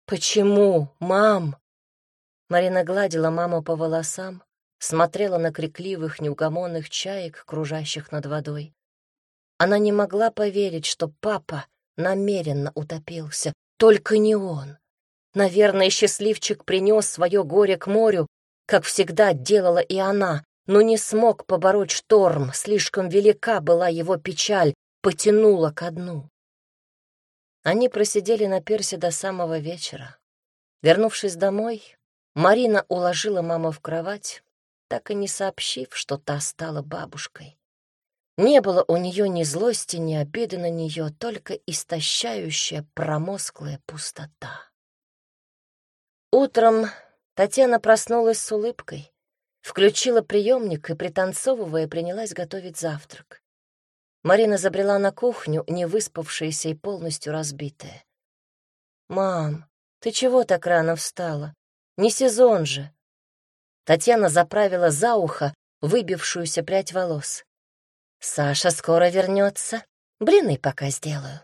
«Почему, мам?» Марина гладила маму по волосам, смотрела на крикливых, неугомонных чаек, кружащих над водой. Она не могла поверить, что папа намеренно утопился, только не он. Наверное, счастливчик принес свое горе к морю, как всегда делала и она, но не смог побороть шторм, слишком велика была его печаль, потянула ко дну. Они просидели на персе до самого вечера. Вернувшись домой, Марина уложила маму в кровать, так и не сообщив, что та стала бабушкой. Не было у нее ни злости, ни обиды на нее, только истощающая промозглая пустота. Утром Татьяна проснулась с улыбкой. Включила приемник и, пританцовывая, принялась готовить завтрак. Марина забрела на кухню, не выспавшаяся и полностью разбитая. «Мам, ты чего так рано встала? Не сезон же!» Татьяна заправила за ухо выбившуюся прядь волос. «Саша скоро вернется. Блины пока сделаю».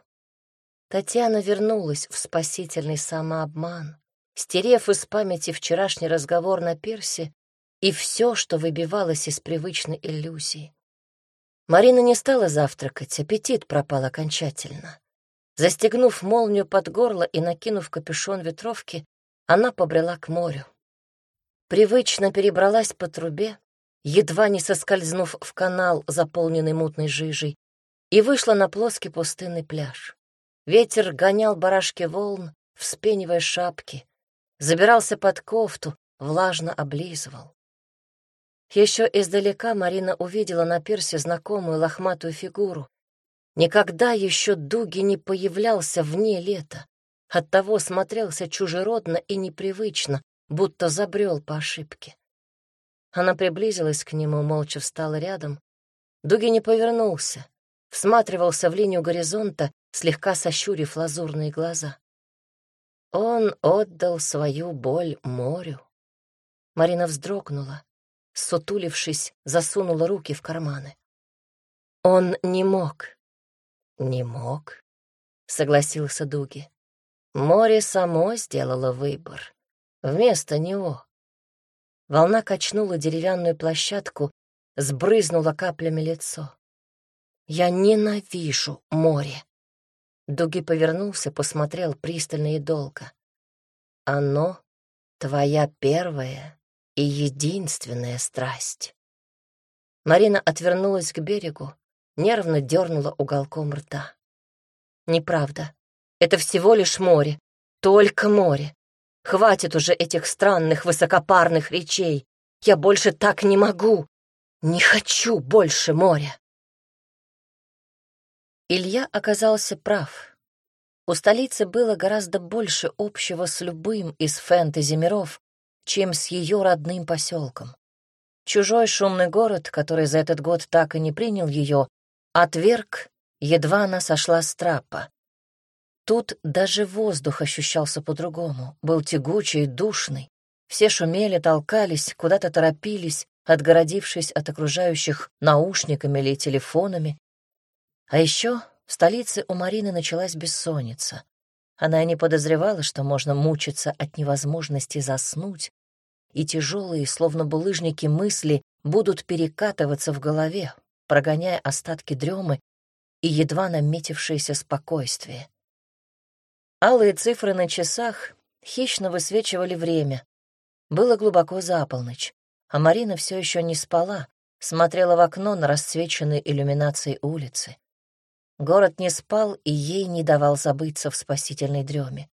Татьяна вернулась в спасительный самообман. стерев из памяти вчерашний разговор на пирсе и все, что выбивалось из привычной иллюзии. Марина не стала завтракать, аппетит пропал окончательно. Застегнув молнию под горло и накинув капюшон ветровки, она побрела к морю. Привычно перебралась по трубе, едва не соскользнув в канал, заполненный мутной жижей, и вышла на плоский пустынный пляж. Ветер гонял барашки волн, вспенивая шапки, забирался под кофту, влажно облизывал. Еще издалека Марина увидела на пирсе знакомую лохматую фигуру. Никогда еще Дуги не появлялся вне лета. Оттого смотрелся чужеродно и непривычно, будто забрел по ошибке. Она приблизилась к нему, молча встала рядом. Дуги не повернулся, всматривался в линию горизонта, слегка сощурив лазурные глаза. Он отдал свою боль морю. Марина вздрогнула, сутулившись, засунула руки в карманы. Он не мог. Не мог, согласился Дуги. Море само сделало выбор. Вместо него. Волна качнула деревянную площадку, сбрызнула каплями лицо. «Я ненавижу море!» Дуги повернулся, посмотрел пристально и долго. «Оно — твоя первая и единственная страсть». Марина отвернулась к берегу, нервно дернула уголком рта. «Неправда. Это всего лишь море. Только море. Хватит уже этих странных высокопарных речей. Я больше так не могу. Не хочу больше моря. Илья оказался прав. У столицы было гораздо больше общего с любым из фэнтези-миров, чем с ее родным поселком. Чужой шумный город, который за этот год так и не принял ее, отверг, едва она сошла с трапа. Тут даже воздух ощущался по-другому, был тягучий и душный. Все шумели, толкались, куда-то торопились, отгородившись от окружающих наушниками или телефонами. А еще в столице у Марины началась бессонница. Она не подозревала, что можно мучиться от невозможности заснуть, и тяжелые, словно булыжники мысли, будут перекатываться в голове, прогоняя остатки дремы и едва наметившееся спокойствие. Алые цифры на часах хищно высвечивали время. Было глубоко за полночь, а Марина все еще не спала, смотрела в окно на расцвеченные иллюминации улицы. Город не спал и ей не давал забыться в спасительной дреме.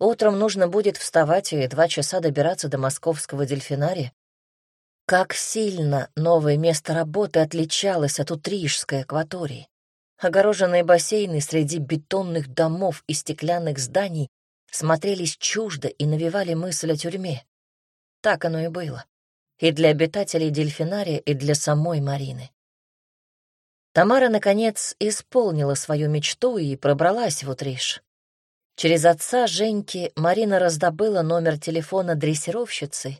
Утром нужно будет вставать и два часа добираться до московского дельфинария. Как сильно новое место работы отличалось от утрижской акватории. Огороженные бассейны среди бетонных домов и стеклянных зданий смотрелись чуждо и навевали мысль о тюрьме. Так оно и было. И для обитателей дельфинария, и для самой Марины. Тамара, наконец, исполнила свою мечту и пробралась в Утриш. Через отца Женьки Марина раздобыла номер телефона дрессировщицы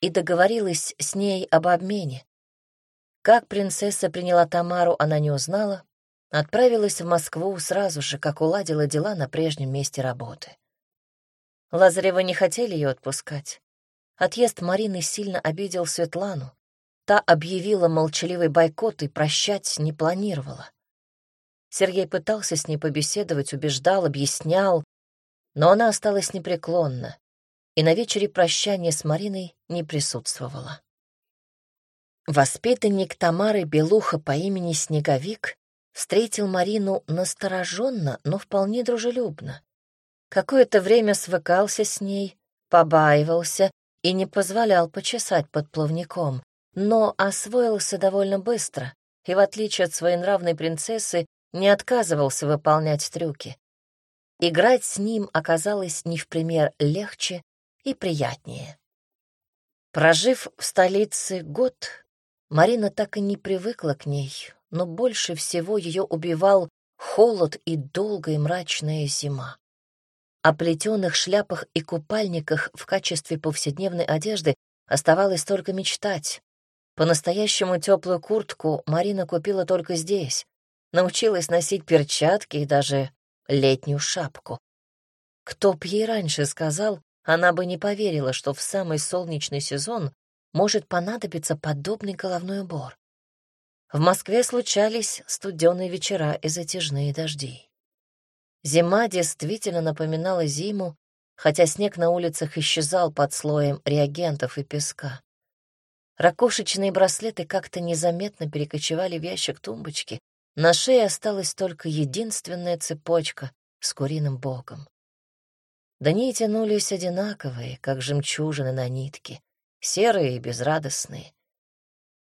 и договорилась с ней об обмене. Как принцесса приняла Тамару, она не узнала, Отправилась в Москву сразу же, как уладила дела на прежнем месте работы. Лазаревы не хотели ее отпускать. Отъезд Марины сильно обидел Светлану. Та объявила молчаливый бойкот и прощать не планировала. Сергей пытался с ней побеседовать, убеждал, объяснял, но она осталась непреклонна и на вечере прощания с Мариной не присутствовала. Воспитанник Тамары Белуха по имени Снеговик встретил Марину настороженно, но вполне дружелюбно. Какое-то время свыкался с ней, побаивался и не позволял почесать под плавником, но освоился довольно быстро и, в отличие от своей нравной принцессы, не отказывался выполнять трюки. Играть с ним оказалось не в пример легче и приятнее. Прожив в столице год, Марина так и не привыкла к ней, но больше всего ее убивал холод и долгая мрачная зима. О плетеных шляпах и купальниках в качестве повседневной одежды оставалось только мечтать. По-настоящему теплую куртку Марина купила только здесь. Научилась носить перчатки и даже летнюю шапку. Кто б ей раньше сказал, она бы не поверила, что в самый солнечный сезон может понадобиться подобный головной убор. В Москве случались студеные вечера и затяжные дожди. Зима действительно напоминала зиму, хотя снег на улицах исчезал под слоем реагентов и песка. Ракушечные браслеты как-то незаметно перекочевали в ящик тумбочки. На шее осталась только единственная цепочка с куриным боком. До ней тянулись одинаковые, как жемчужины на нитке, серые и безрадостные.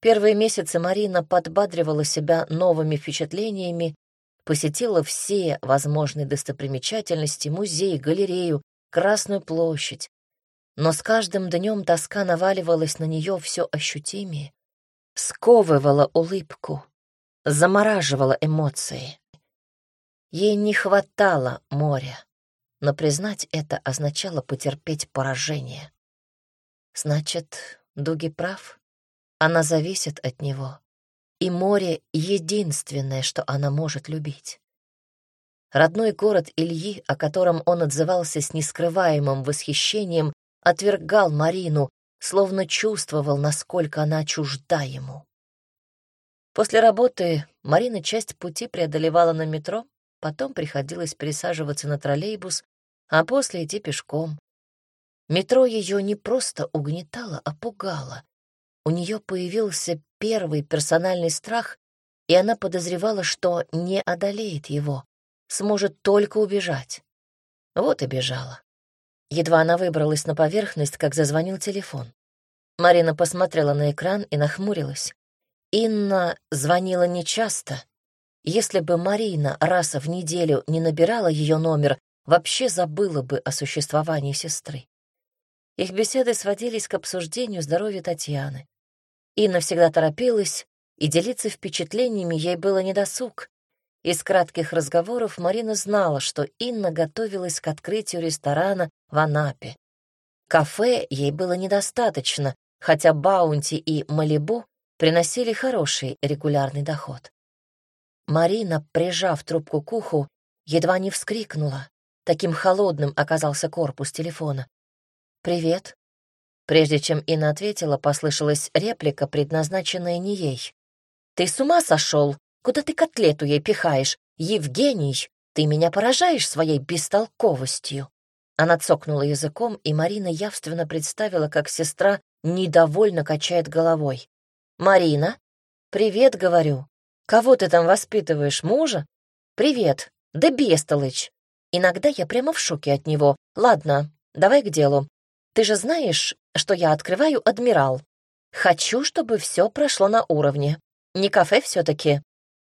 Первые месяцы Марина подбадривала себя новыми впечатлениями, посетила все возможные достопримечательности, музей, галерею, Красную площадь, но с каждым днем тоска наваливалась на нее все ощутимее, сковывала улыбку, замораживала эмоции. Ей не хватало моря, но признать это означало потерпеть поражение. Значит, Дуги прав, она зависит от него, и море — единственное, что она может любить. Родной город Ильи, о котором он отзывался с нескрываемым восхищением, отвергал Марину, словно чувствовал, насколько она чужда ему. После работы Марина часть пути преодолевала на метро, потом приходилось пересаживаться на троллейбус, а после идти пешком. Метро ее не просто угнетало, а пугало. У нее появился первый персональный страх, и она подозревала, что не одолеет его сможет только убежать. Вот и бежала. Едва она выбралась на поверхность, как зазвонил телефон. Марина посмотрела на экран и нахмурилась. Инна звонила нечасто. Если бы Марина раз в неделю не набирала ее номер, вообще забыла бы о существовании сестры. Их беседы сводились к обсуждению здоровья Татьяны. Инна всегда торопилась, и делиться впечатлениями ей было недосуг. Из кратких разговоров Марина знала, что Инна готовилась к открытию ресторана в Анапе. Кафе ей было недостаточно, хотя Баунти и Малибу приносили хороший регулярный доход. Марина, прижав трубку к уху, едва не вскрикнула. Таким холодным оказался корпус телефона. «Привет». Прежде чем Инна ответила, послышалась реплика, предназначенная не ей. «Ты с ума сошел? Куда ты котлету ей пихаешь? Евгений, ты меня поражаешь своей бестолковостью. Она цокнула языком, и Марина явственно представила, как сестра недовольно качает головой. «Марина? Привет, говорю. Кого ты там воспитываешь, мужа? Привет, да бестолыч. Иногда я прямо в шоке от него. Ладно, давай к делу. Ты же знаешь, что я открываю «Адмирал». Хочу, чтобы все прошло на уровне. Не кафе все-таки,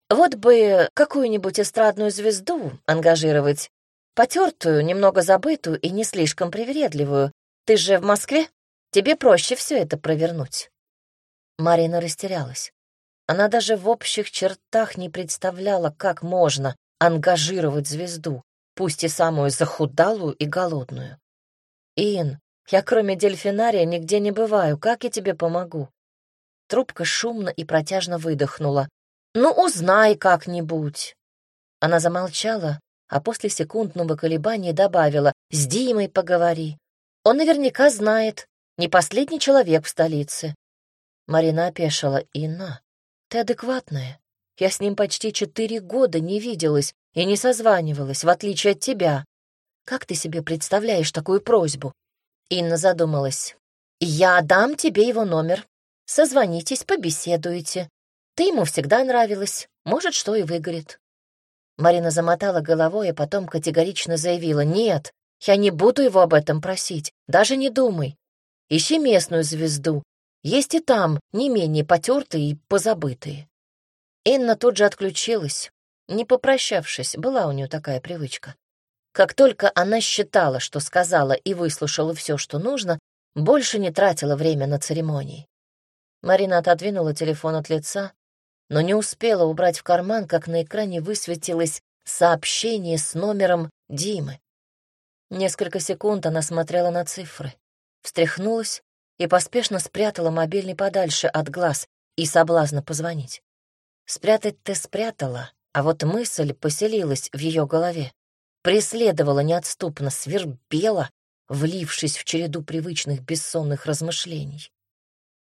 вот бы какую-нибудь эстрадную звезду ангажировать, потертую, немного забытую и не слишком привередливую. Ты же в Москве? Тебе проще все это провернуть. Марина растерялась. Она даже в общих чертах не представляла, как можно ангажировать звезду, пусть и самую захудалую и голодную. «Ин, я кроме дельфинария нигде не бываю, как я тебе помогу?» Трубка шумно и протяжно выдохнула. Ну, узнай как-нибудь. Она замолчала, а после секундного колебания добавила «С Димой поговори. Он наверняка знает, не последний человек в столице». Марина опешила. «Инна, ты адекватная. Я с ним почти четыре года не виделась и не созванивалась, в отличие от тебя. Как ты себе представляешь такую просьбу?» Инна задумалась. «Я дам тебе его номер. Созвонитесь, побеседуете. Ты ему всегда нравилась, может, что и выгорит». Марина замотала головой, а потом категорично заявила, «Нет, я не буду его об этом просить, даже не думай. Ищи местную звезду, есть и там не менее потертые и позабытые». Инна тут же отключилась, не попрощавшись, была у нее такая привычка. Как только она считала, что сказала и выслушала все, что нужно, больше не тратила время на церемонии. Марина отодвинула телефон от лица, но не успела убрать в карман, как на экране высветилось сообщение с номером Димы. Несколько секунд она смотрела на цифры, встряхнулась и поспешно спрятала мобильный подальше от глаз и соблазна позвонить. Спрятать ты спрятала, а вот мысль поселилась в ее голове. Преследовала неотступно, свербела, влившись в череду привычных бессонных размышлений.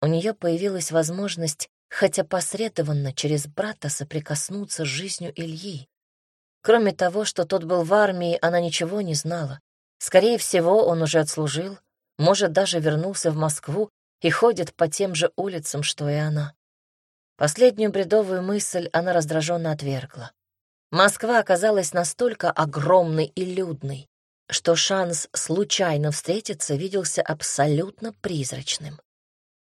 У нее появилась возможность хоть опосредованно через брата соприкоснуться с жизнью Ильи. Кроме того, что тот был в армии, она ничего не знала. Скорее всего, он уже отслужил, может, даже вернулся в Москву и ходит по тем же улицам, что и она. Последнюю бредовую мысль она раздраженно отвергла. Москва оказалась настолько огромной и людной, что шанс случайно встретиться виделся абсолютно призрачным.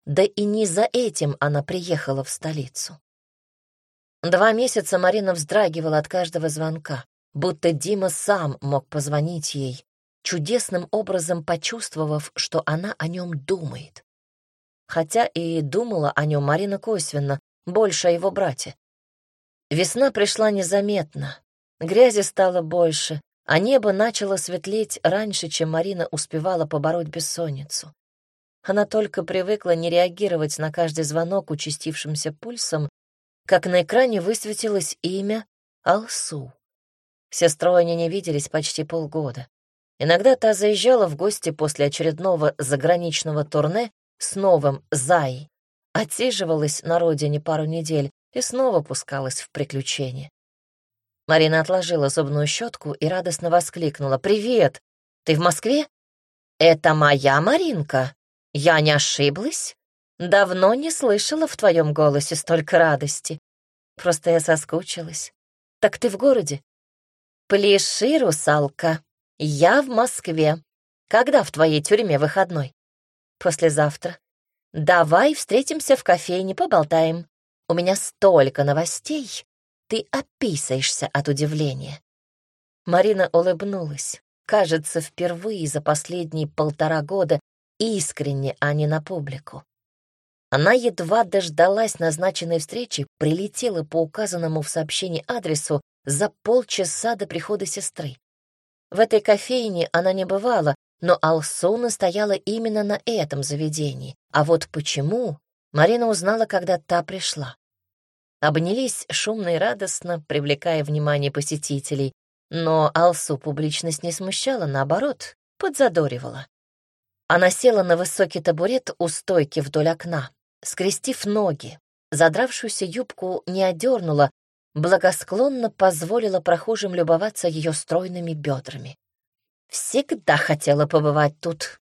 Да и не за этим она приехала в столицу. Два месяца Марина вздрагивала от каждого звонка, будто Дима сам мог позвонить ей, чудесным образом почувствовав, что она о нем думает. Хотя и думала о нем Марина косвенно, больше о его брате. Весна пришла незаметно, грязи стало больше, а небо начало светлеть раньше, чем Марина успевала побороть бессонницу. Она только привыкла не реагировать на каждый звонок участившимся пульсом, как на экране высветилось имя Алсу. Сестрой они не виделись почти полгода. Иногда та заезжала в гости после очередного заграничного турне с новым «Зай», отсиживалась на родине пару недель и снова пускалась в приключения. Марина отложила зубную щетку и радостно воскликнула. «Привет! Ты в Москве?» «Это моя Маринка. Я не ошиблась? Давно не слышала в твоем голосе столько радости. Просто я соскучилась. Так ты в городе?» «Пляши, русалка. Я в Москве. Когда в твоей тюрьме выходной?» «Послезавтра. Давай встретимся в кофейне, поболтаем. У меня столько новостей. Ты описаешься от удивления». Марина улыбнулась. Кажется, впервые за последние полтора года искренне, а не на публику. Она едва дождалась назначенной встречи, прилетела по указанному в сообщении адресу за полчаса до прихода сестры. В этой кофейне она не бывала, но Алсу настояла именно на этом заведении. А вот почему, Марина узнала, когда та пришла. Обнялись шумно и радостно, привлекая внимание посетителей, но Алсу публичность не смущала, наоборот, подзадоривала. Она села на высокий табурет у стойки вдоль окна, скрестив ноги, задравшуюся юбку не одернула, благосклонно позволила прохожим любоваться ее стройными бедрами. Всегда хотела побывать тут.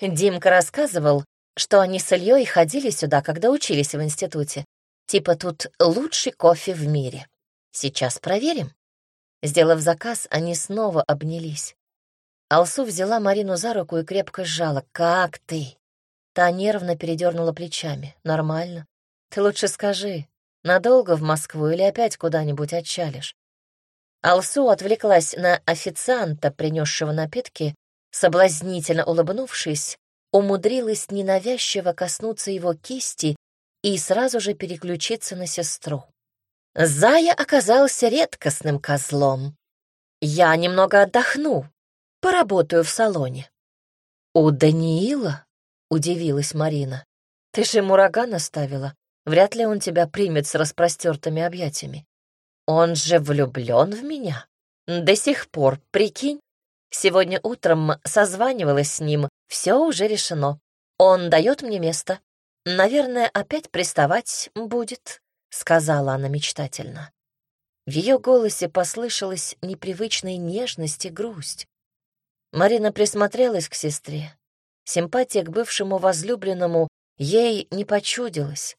Димка рассказывал, что они с Ильей ходили сюда, когда учились в институте. Типа тут лучший кофе в мире. Сейчас проверим. Сделав заказ, они снова обнялись. Алсу взяла Марину за руку и крепко сжала. «Как ты?» Та нервно передернула плечами. «Нормально. Ты лучше скажи, надолго в Москву или опять куда-нибудь отчалишь?» Алсу отвлеклась на официанта, принесшего напитки, соблазнительно улыбнувшись, умудрилась ненавязчиво коснуться его кисти и сразу же переключиться на сестру. Зая оказался редкостным козлом. Я немного отдохну, поработаю в салоне. У Даниила? Удивилась Марина. Ты же ему рога наставила. Вряд ли он тебя примет с распростертыми объятиями. Он же влюблен в меня. До сих пор, прикинь. Сегодня утром созванивалась с ним, все уже решено. Он дает мне место. «Наверное, опять приставать будет», — сказала она мечтательно. В ее голосе послышалась непривычная нежность и грусть. Марина присмотрелась к сестре. Симпатия к бывшему возлюбленному ей не почудилась.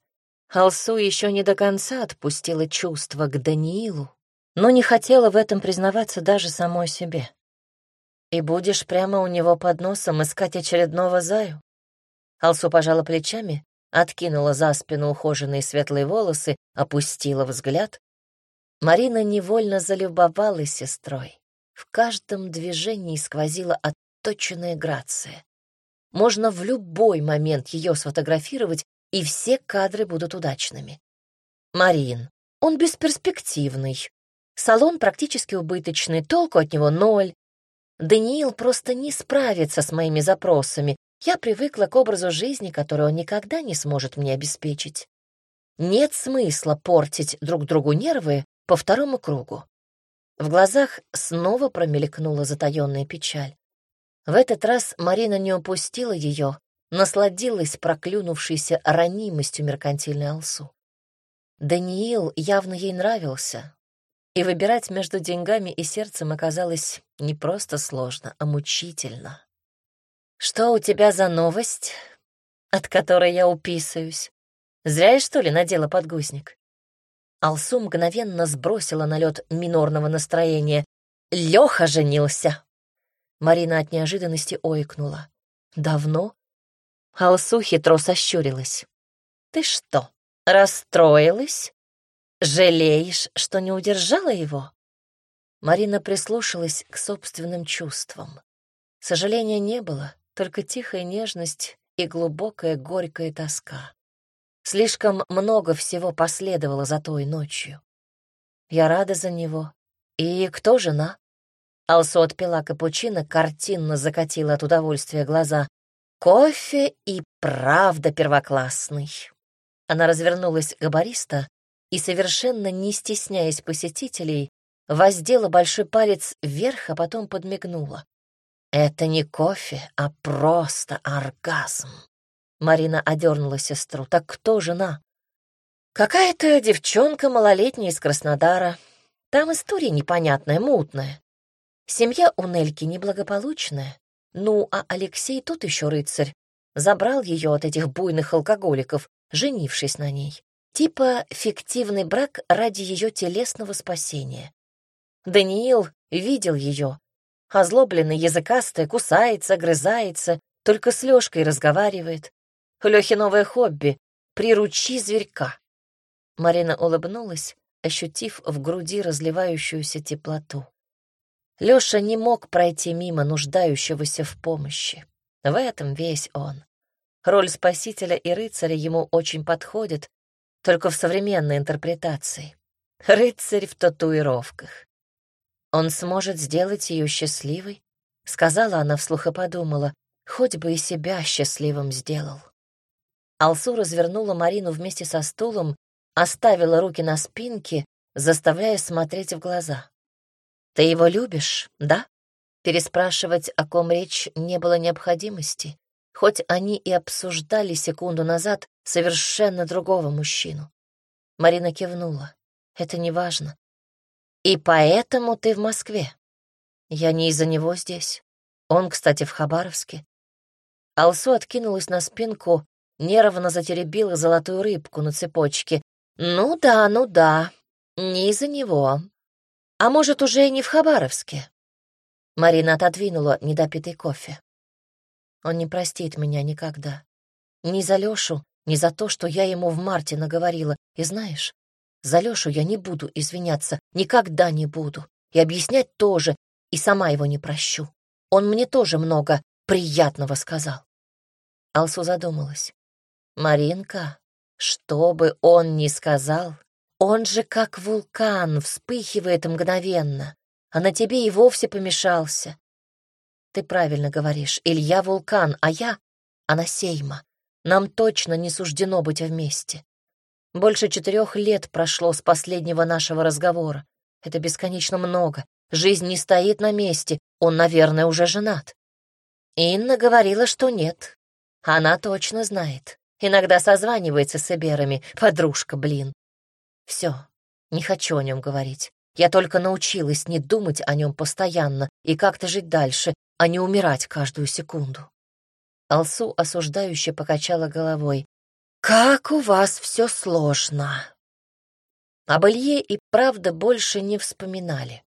Алсу еще не до конца отпустила чувства к Даниилу, но не хотела в этом признаваться даже самой себе. «И будешь прямо у него под носом искать очередного заю?» Алсу пожала плечами откинула за спину ухоженные светлые волосы, опустила взгляд. Марина невольно залюбовалась сестрой. В каждом движении сквозила отточенная грация. Можно в любой момент ее сфотографировать, и все кадры будут удачными. Марин, он бесперспективный. Салон практически убыточный, толку от него ноль. Даниил просто не справится с моими запросами, я привыкла к образу жизни, который он никогда не сможет мне обеспечить. Нет смысла портить друг другу нервы по второму кругу. В глазах снова промелькнула затаённая печаль. В этот раз Марина не упустила ее, насладилась проклюнувшейся ранимостью меркантильной Алсу. Даниил явно ей нравился, и выбирать между деньгами и сердцем оказалось не просто сложно, а мучительно. «Что у тебя за новость, от которой я уписаюсь? Зря я, что ли, надела подгузник?» Алсу мгновенно сбросила налет минорного настроения. «Лёха женился!» Марина от неожиданности ойкнула. «Давно?» Алсу хитро сощурилась. «Ты что, расстроилась? Жалеешь, что не удержала его?» Марина прислушалась к собственным чувствам. Сожаления не было, только тихая нежность и глубокая горькая тоска. Слишком много всего последовало за той ночью. Я рада за него. И кто жена? Алсу отпила капучино, картинно закатила от удовольствия глаза. Кофе и правда первоклассный. Она развернулась к бариста и, совершенно не стесняясь посетителей, воздела большой палец вверх, а потом подмигнула. «Это не кофе, а просто оргазм». Марина одернула сестру. «Так кто жена?» «Какая-то девчонка малолетняя из Краснодара. Там история непонятная, мутная. Семья у Нельки неблагополучная. Ну, а Алексей тут еще рыцарь. Забрал ее от этих буйных алкоголиков, женившись на ней. Типа фиктивный брак ради ее телесного спасения. Даниил видел ее. Озлобленный, языкастая, кусается, грызается, только с Лёшкой разговаривает. Лёхи новое хобби — приручи зверька. Марина улыбнулась, ощутив в груди разливающуюся теплоту. Лёша не мог пройти мимо нуждающегося в помощи. В этом весь он. Роль спасителя и рыцаря ему очень подходит, только в современной интерпретации. Рыцарь в татуировках. Он сможет сделать ее счастливой, сказала она вслух и подумала, хоть бы и себя счастливым сделал. Алсу развернула Марину вместе со стулом, оставила руки на спинке, заставляя смотреть в глаза. «Ты его любишь, да?» Переспрашивать, о ком речь, не было необходимости, хоть они и обсуждали секунду назад совершенно другого мужчину. Марина кивнула. «Это не важно. И поэтому ты в Москве. Я не из-за него здесь. Он, кстати, в Хабаровске». Алсу откинулась на спинку, нервно затеребила золотую рыбку на цепочке. «Ну да, ну да, не из-за него. А может, уже и не в Хабаровске?» Марина отодвинула недопитый кофе. «Он не простит меня никогда. Ни за Лёшу, ни за то, что я ему в марте наговорила. И знаешь, за Лёшу я не буду извиняться, никогда не буду. И объяснять тоже, и сама его не прощу. Он мне тоже много приятного сказал». Алсу задумалась. «Маринка, что бы он ни сказал, он же как вулкан, вспыхивает мгновенно, а на тебе и вовсе помешался. Ты правильно говоришь, Илья вулкан, а я — Анасейма. Нам точно не суждено быть вместе. Больше четырех лет прошло с последнего нашего разговора. Это бесконечно много. Жизнь не стоит на месте, он, наверное, уже женат. Инна говорила, что нет. Она точно знает. Иногда созванивается с Эберами, подружка, блин. Все, не хочу о нем говорить. Я только научилась не думать о нем постоянно и как-то жить дальше, а не умирать каждую секунду. Алсу осуждающе покачала головой. «Как у вас все сложно!» Об Илье и правда больше не вспоминали.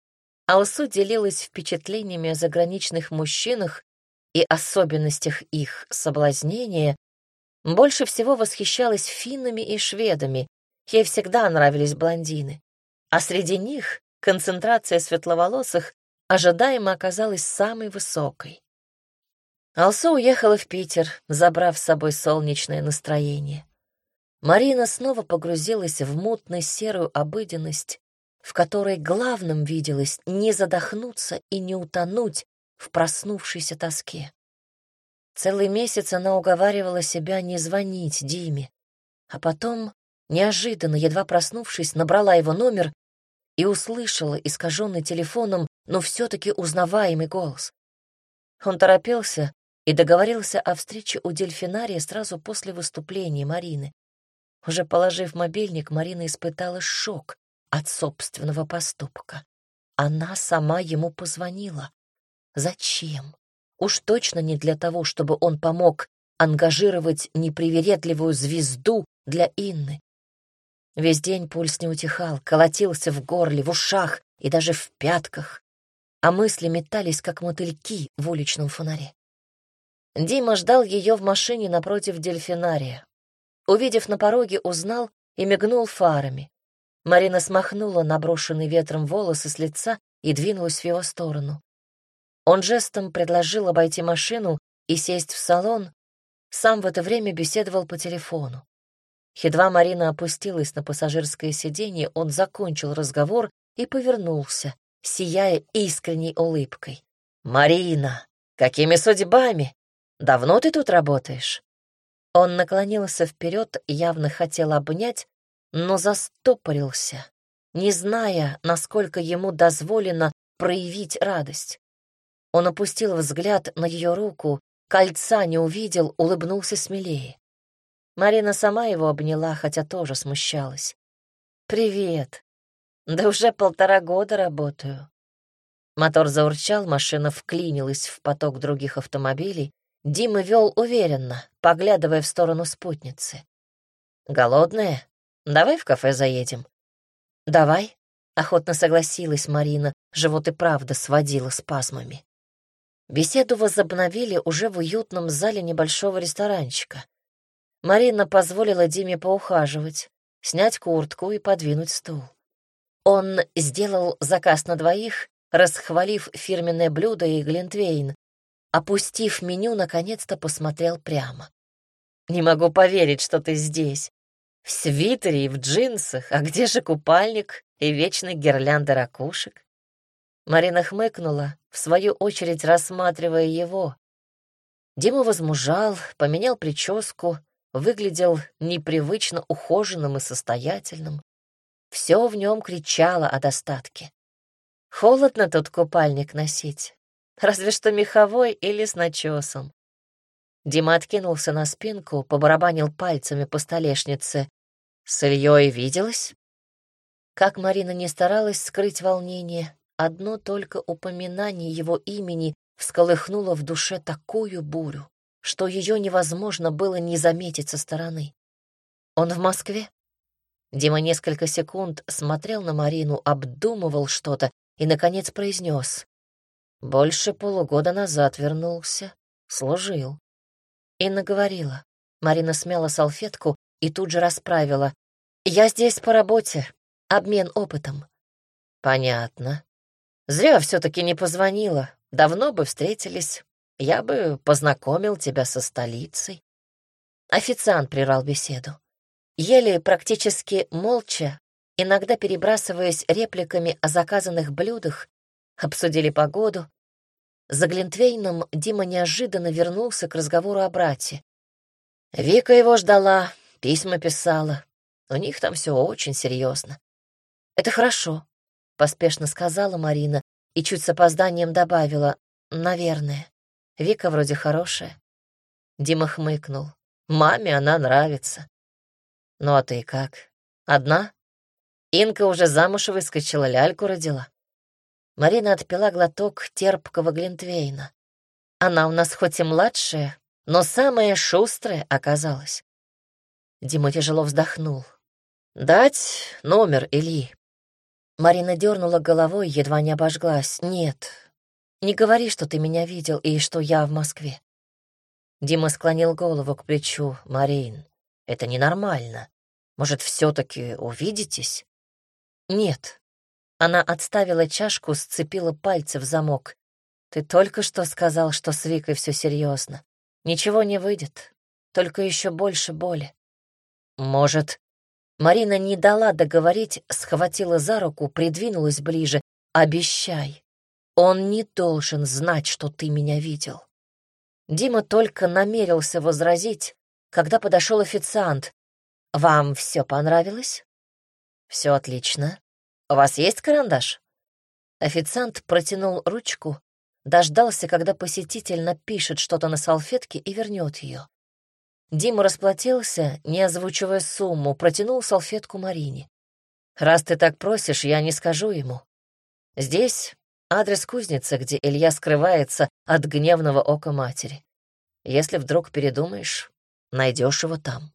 Алсу делилась впечатлениями о заграничных мужчинах и особенностях их соблазнения, больше всего восхищалась финнами и шведами, Ей всегда нравились блондины. А среди них концентрация светловолосых ожидаемо оказалась самой высокой. Алсу уехала в Питер, забрав с собой солнечное настроение. Марина снова погрузилась в мутную серую обыденность, в которой главным виделось не задохнуться и не утонуть в проснувшейся тоске. Целый месяц она уговаривала себя не звонить Диме, а потом Неожиданно, едва проснувшись, набрала его номер и услышала искаженный телефоном, но все-таки узнаваемый голос. Он торопился и договорился о встрече у дельфинария сразу после выступления Марины. Уже положив мобильник, Марина испытала шок от собственного поступка. Она сама ему позвонила. Зачем? Уж точно не для того, чтобы он помог ангажировать непривередливую звезду для Инны. Весь день пульс не утихал, колотился в горле, в ушах и даже в пятках, а мысли метались, как мотыльки в уличном фонаре. Дима ждал ее в машине напротив дельфинария. Увидев на пороге, узнал и мигнул фарами. Марина смахнула наброшенный ветром волосы с лица и двинулась в его сторону. Он жестом предложил обойти машину и сесть в салон, сам в это время беседовал по телефону. Едва Марина опустилась на пассажирское сиденье, он закончил разговор и повернулся, сияя искренней улыбкой. «Марина, какими судьбами? Давно ты тут работаешь?» Он наклонился вперед, явно хотел обнять, но застопорился, не зная, насколько ему дозволено проявить радость. Он опустил взгляд на ее руку, кольца не увидел, улыбнулся смелее. Марина сама его обняла, хотя тоже смущалась. «Привет. Да уже полтора года работаю». Мотор заурчал, машина вклинилась в поток других автомобилей. Дима вел уверенно, поглядывая в сторону спутницы. «Голодная? Давай в кафе заедем». «Давай», — охотно согласилась Марина, живот и правда сводила спазмами. Беседу возобновили уже в уютном зале небольшого ресторанчика. Марина позволила Диме поухаживать, снять куртку и подвинуть стул. Он сделал заказ на двоих, расхвалив фирменное блюдо и глинтвейн. Опустив меню, наконец-то посмотрел прямо. «Не могу поверить, что ты здесь. В свитере и в джинсах, а где же купальник и вечный гирлянда ракушек?» Марина хмыкнула, в свою очередь рассматривая его. Дима возмужал, поменял прическу, выглядел непривычно ухоженным и состоятельным. Все в нем кричало о достатке. Холодно тут купальник носить, разве что меховой или с начесом. Дима откинулся на спинку, побарабанил пальцами по столешнице. С Ильей виделась? Как Марина не старалась скрыть волнение, одно только упоминание его имени всколыхнуло в душе такую бурю что ее невозможно было не заметить со стороны. «Он в Москве?» Дима несколько секунд смотрел на Марину, обдумывал что-то и, наконец, произнес. «Больше полугода назад вернулся. Служил». Инна говорила. Марина смяла салфетку и тут же расправила. «Я здесь по работе. Обмен опытом». «Понятно. Зря все таки не позвонила. Давно бы встретились. Я бы познакомил тебя со столицей. Официант прервал беседу. Еле практически молча, иногда перебрасываясь репликами о заказанных блюдах, обсудили погоду. За Глинтвейном Дима неожиданно вернулся к разговору о брате. Вика его ждала, письма писала. У них там все очень серьезно. «Это хорошо», — поспешно сказала Марина и чуть с опозданием добавила «наверное». Вика вроде хорошая. Дима хмыкнул. Маме она нравится. Ну а ты как? Одна? Инка уже замуж выскочила, ляльку родила. Марина отпила глоток терпкого глинтвейна. Она у нас хоть и младшая, но самая шустрая оказалась. Дима тяжело вздохнул. «Дать номер Ильи». Марина дернула головой, едва не обожглась. «Нет, не говори, что ты меня видел и что я в Москве. Дима склонил голову к плечу. Марин, это ненормально. Может, все таки увидитесь? Нет. Она отставила чашку, сцепила пальцы в замок. Ты только что сказал, что с Викой все серьезно. Ничего не выйдет, только еще больше боли. Может, Марина не дала договорить, схватила за руку, придвинулась ближе. Обещай. Он не должен знать, что ты меня видел. Дима только намерился возразить, когда подошел официант. Вам все понравилось? Все отлично. У вас есть карандаш? Официант протянул ручку. дождался, когда посетитель напишет что-то на салфетке и вернет ее. Дима расплатился, не озвучивая сумму, протянул салфетку Марине. «Раз ты так просишь, я не скажу ему. Здесь адрес кузницы, где Илья скрывается от гневного ока матери. Если вдруг передумаешь, найдешь его там».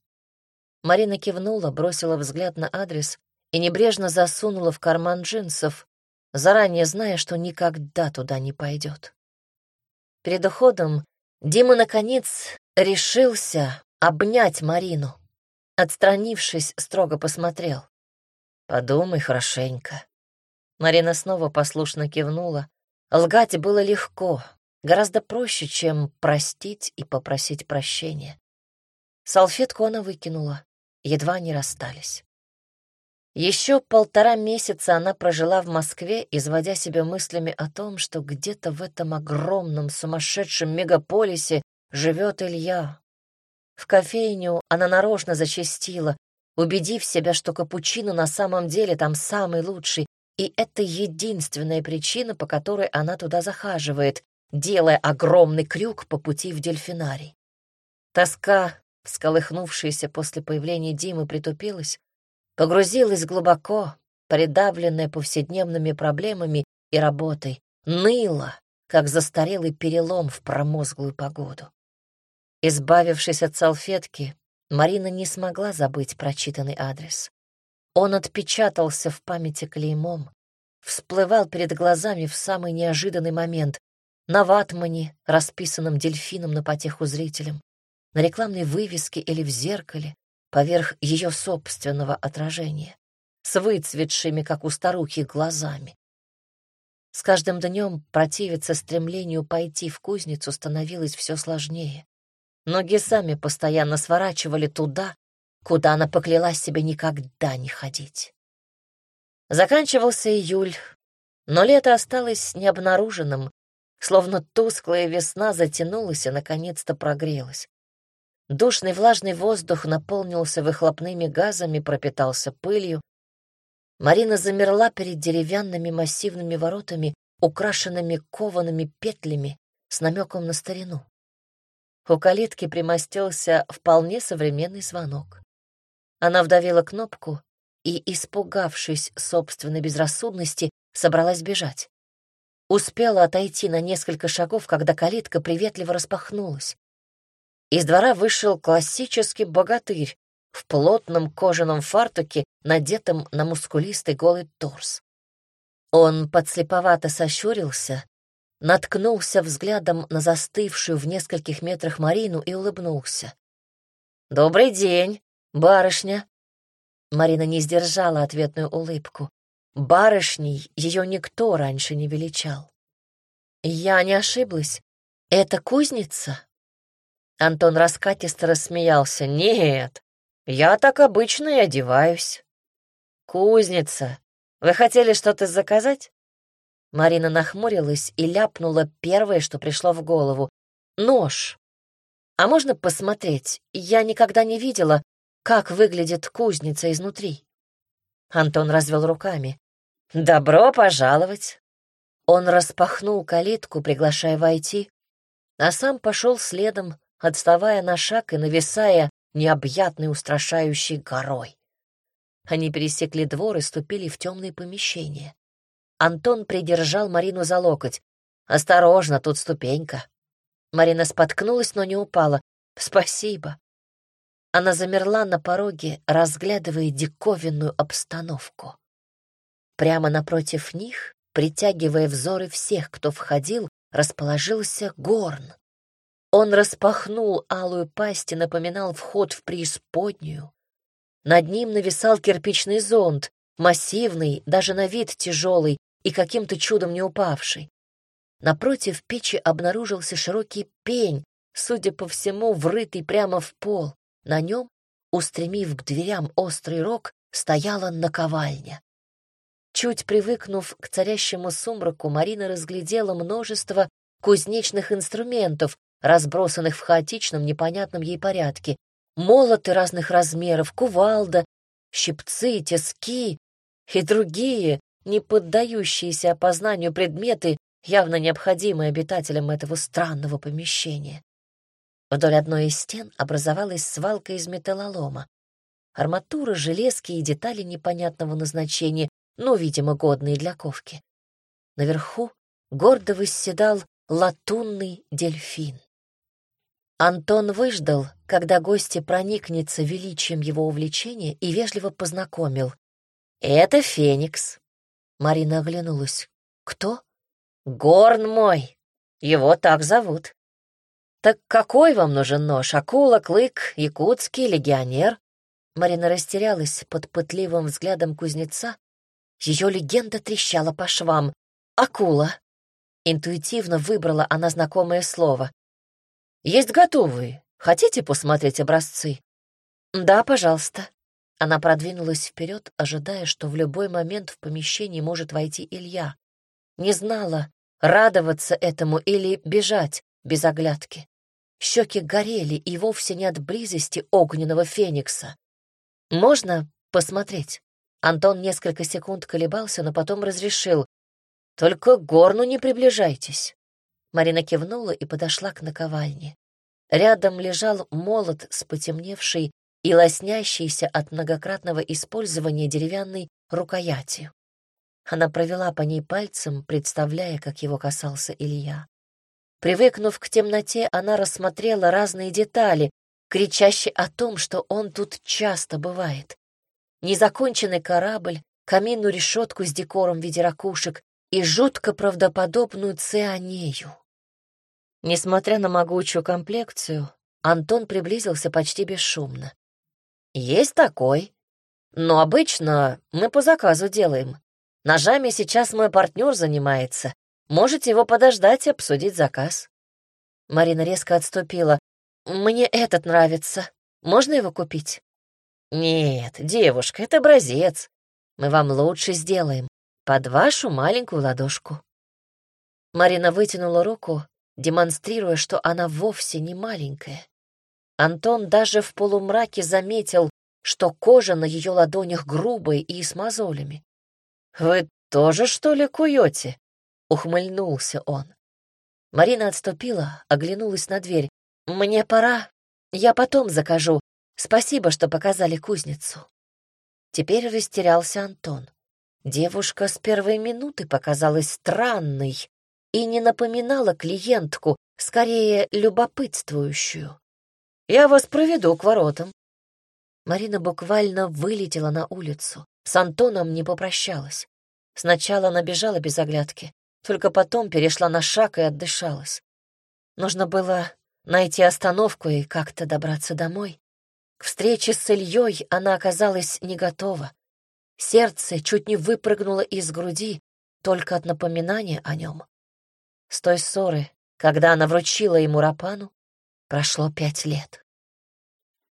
Марина кивнула, бросила взгляд на адрес и небрежно засунула в карман джинсов, заранее зная, что никогда туда не пойдет. Перед уходом Дима, наконец, решился обнять Марину. Отстранившись, строго посмотрел. «Подумай хорошенько». Марина снова послушно кивнула. Лгать было легко, гораздо проще, чем простить и попросить прощения. Салфетку она выкинула, едва не расстались. Еще полтора месяца она прожила в Москве, изводя себя мыслями о том, что где-то в этом огромном сумасшедшем мегаполисе живет Илья. В кофейню она нарочно зачастила, убедив себя, что капучино на самом деле там самый лучший, и это единственная причина, по которой она туда захаживает, делая огромный крюк по пути в дельфинарий. Тоска, всколыхнувшаяся после появления Димы, притупилась, Погрузилась глубоко, придавленная повседневными проблемами и работой, ныла, как застарелый перелом в промозглую погоду. Избавившись от салфетки, Марина не смогла забыть прочитанный адрес. Он отпечатался в памяти клеймом, всплывал перед глазами в самый неожиданный момент на ватмане, расписанном дельфином на потеху зрителям, на рекламной вывеске или в зеркале, поверх ее собственного отражения, с выцветшими, как у старухи, глазами. С каждым днем противиться стремлению пойти в кузницу становилось все сложнее. Ноги сами постоянно сворачивали туда, куда она поклялась себе никогда не ходить. Заканчивался июль, но лето осталось необнаруженным, словно тусклая весна затянулась и наконец-то прогрелась. Душный влажный воздух наполнился выхлопными газами, пропитался пылью. Марина замерла перед деревянными массивными воротами, украшенными коваными петлями с намеком на старину. У калитки примостился вполне современный звонок. Она вдавила кнопку и, испугавшись собственной безрассудности, собралась бежать. Успела отойти на несколько шагов, когда калитка приветливо распахнулась. Из двора вышел классический богатырь в плотном кожаном фартуке, надетом на мускулистый голый торс. Он подслеповато сощурился, наткнулся взглядом на застывшую в нескольких метрах Марину и улыбнулся. «Добрый день, барышня!» Марина не сдержала ответную улыбку. Барышней ее никто раньше не величал. «Я не ошиблась. Это кузница?» Антон раскатисто рассмеялся. «Нет, я так обычно и одеваюсь». «Кузница, вы хотели что-то заказать?» Марина нахмурилась и ляпнула первое, что пришло в голову. «Нож. А можно посмотреть? Я никогда не видела, как выглядит кузница изнутри». Антон развел руками. «Добро пожаловать!» Он распахнул калитку, приглашая войти, а сам пошел следом, отставая на шаг и нависая необъятной устрашающей горой. Они пересекли двор и ступили в темные помещения. Антон придержал Марину за локоть. «Осторожно, тут ступенька». Марина споткнулась, но не упала. «Спасибо». Она замерла на пороге, разглядывая диковинную обстановку. Прямо напротив них, притягивая взоры всех, кто входил, расположился горн. Он распахнул алую пасть и напоминал вход в преисподнюю. Над ним нависал кирпичный зонт, массивный, даже на вид тяжелый и каким-то чудом не упавший. Напротив печи обнаружился широкий пень, судя по всему, врытый прямо в пол. На нем, устремив к дверям острый рог, стояла наковальня. Чуть привыкнув к царящему сумраку, Марина разглядела множество кузнечных инструментов, разбросанных в хаотичном, непонятном ей порядке. Молоты разных размеров, кувалда, щипцы, тиски и другие, не поддающиеся опознанию предметы, явно необходимый обитателям этого странного помещения. Вдоль одной из стен образовалась свалка из металлолома. Арматура, железки и детали непонятного назначения, но, видимо, годные для ковки. Наверху гордо восседал латунный дельфин. Антон выждал, когда гости проникнется величием его увлечения и вежливо познакомил. «Это Феникс». Марина оглянулась. «Кто?» «Горн мой. Его так зовут». «Так какой вам нужен нож? Акула, клык, якутский, легионер?» Марина растерялась под пытливым взглядом кузнеца. Ее легенда трещала по швам. «Акула». Интуитивно выбрала она знакомое слово. «Есть готовые. Хотите посмотреть образцы?» «Да, пожалуйста». Она продвинулась вперед, ожидая, что в любой момент в помещении может войти Илья. Не знала, радоваться этому или бежать без оглядки. Щеки горели и вовсе не от близости огненного феникса. «Можно посмотреть?» Антон несколько секунд колебался, но потом разрешил. «Только к горну не приближайтесь». Марина кивнула и подошла к наковальне. Рядом лежал молот с потемневшей и лоснящейся от многократного использования деревянной рукоятью. Она провела по ней пальцем, представляя, как его касался Илья. Привыкнув к темноте, она рассмотрела разные детали, кричащие о том, что он тут часто бывает. Незаконченный корабль, каминную решетку с декором в виде ракушек и жутко правдоподобную цианею. Несмотря на могучую комплекцию, Антон приблизился почти бесшумно. «Есть такой. Но обычно мы по заказу делаем. Ножами сейчас мой партнер занимается. Можете его подождать и обсудить заказ». Марина резко отступила. «Мне этот нравится. Можно его купить?» «Нет, девушка, это образец. Мы вам лучше сделаем. Под вашу маленькую ладошку». Марина вытянула руку, демонстрируя, что она вовсе не маленькая. Антон даже в полумраке заметил, что кожа на ее ладонях грубая и с мозолями. «Вы тоже, что ли, куете?» — ухмыльнулся он. Марина отступила, оглянулась на дверь. «Мне пора. Я потом закажу. Спасибо, что показали кузницу». Теперь растерялся Антон. Девушка с первой минуты показалась странной, и не напоминала клиентку, скорее любопытствующую. «Я вас проведу к воротам». Марина буквально вылетела на улицу. С Антоном не попрощалась. Сначала она бежала без оглядки, только потом перешла на шаг и отдышалась. Нужно было найти остановку и как-то добраться домой. К встрече с Ильей она оказалась не готова. Сердце чуть не выпрыгнуло из груди только от напоминания о нем. С той ссоры, когда она вручила ему рапану, прошло пять лет.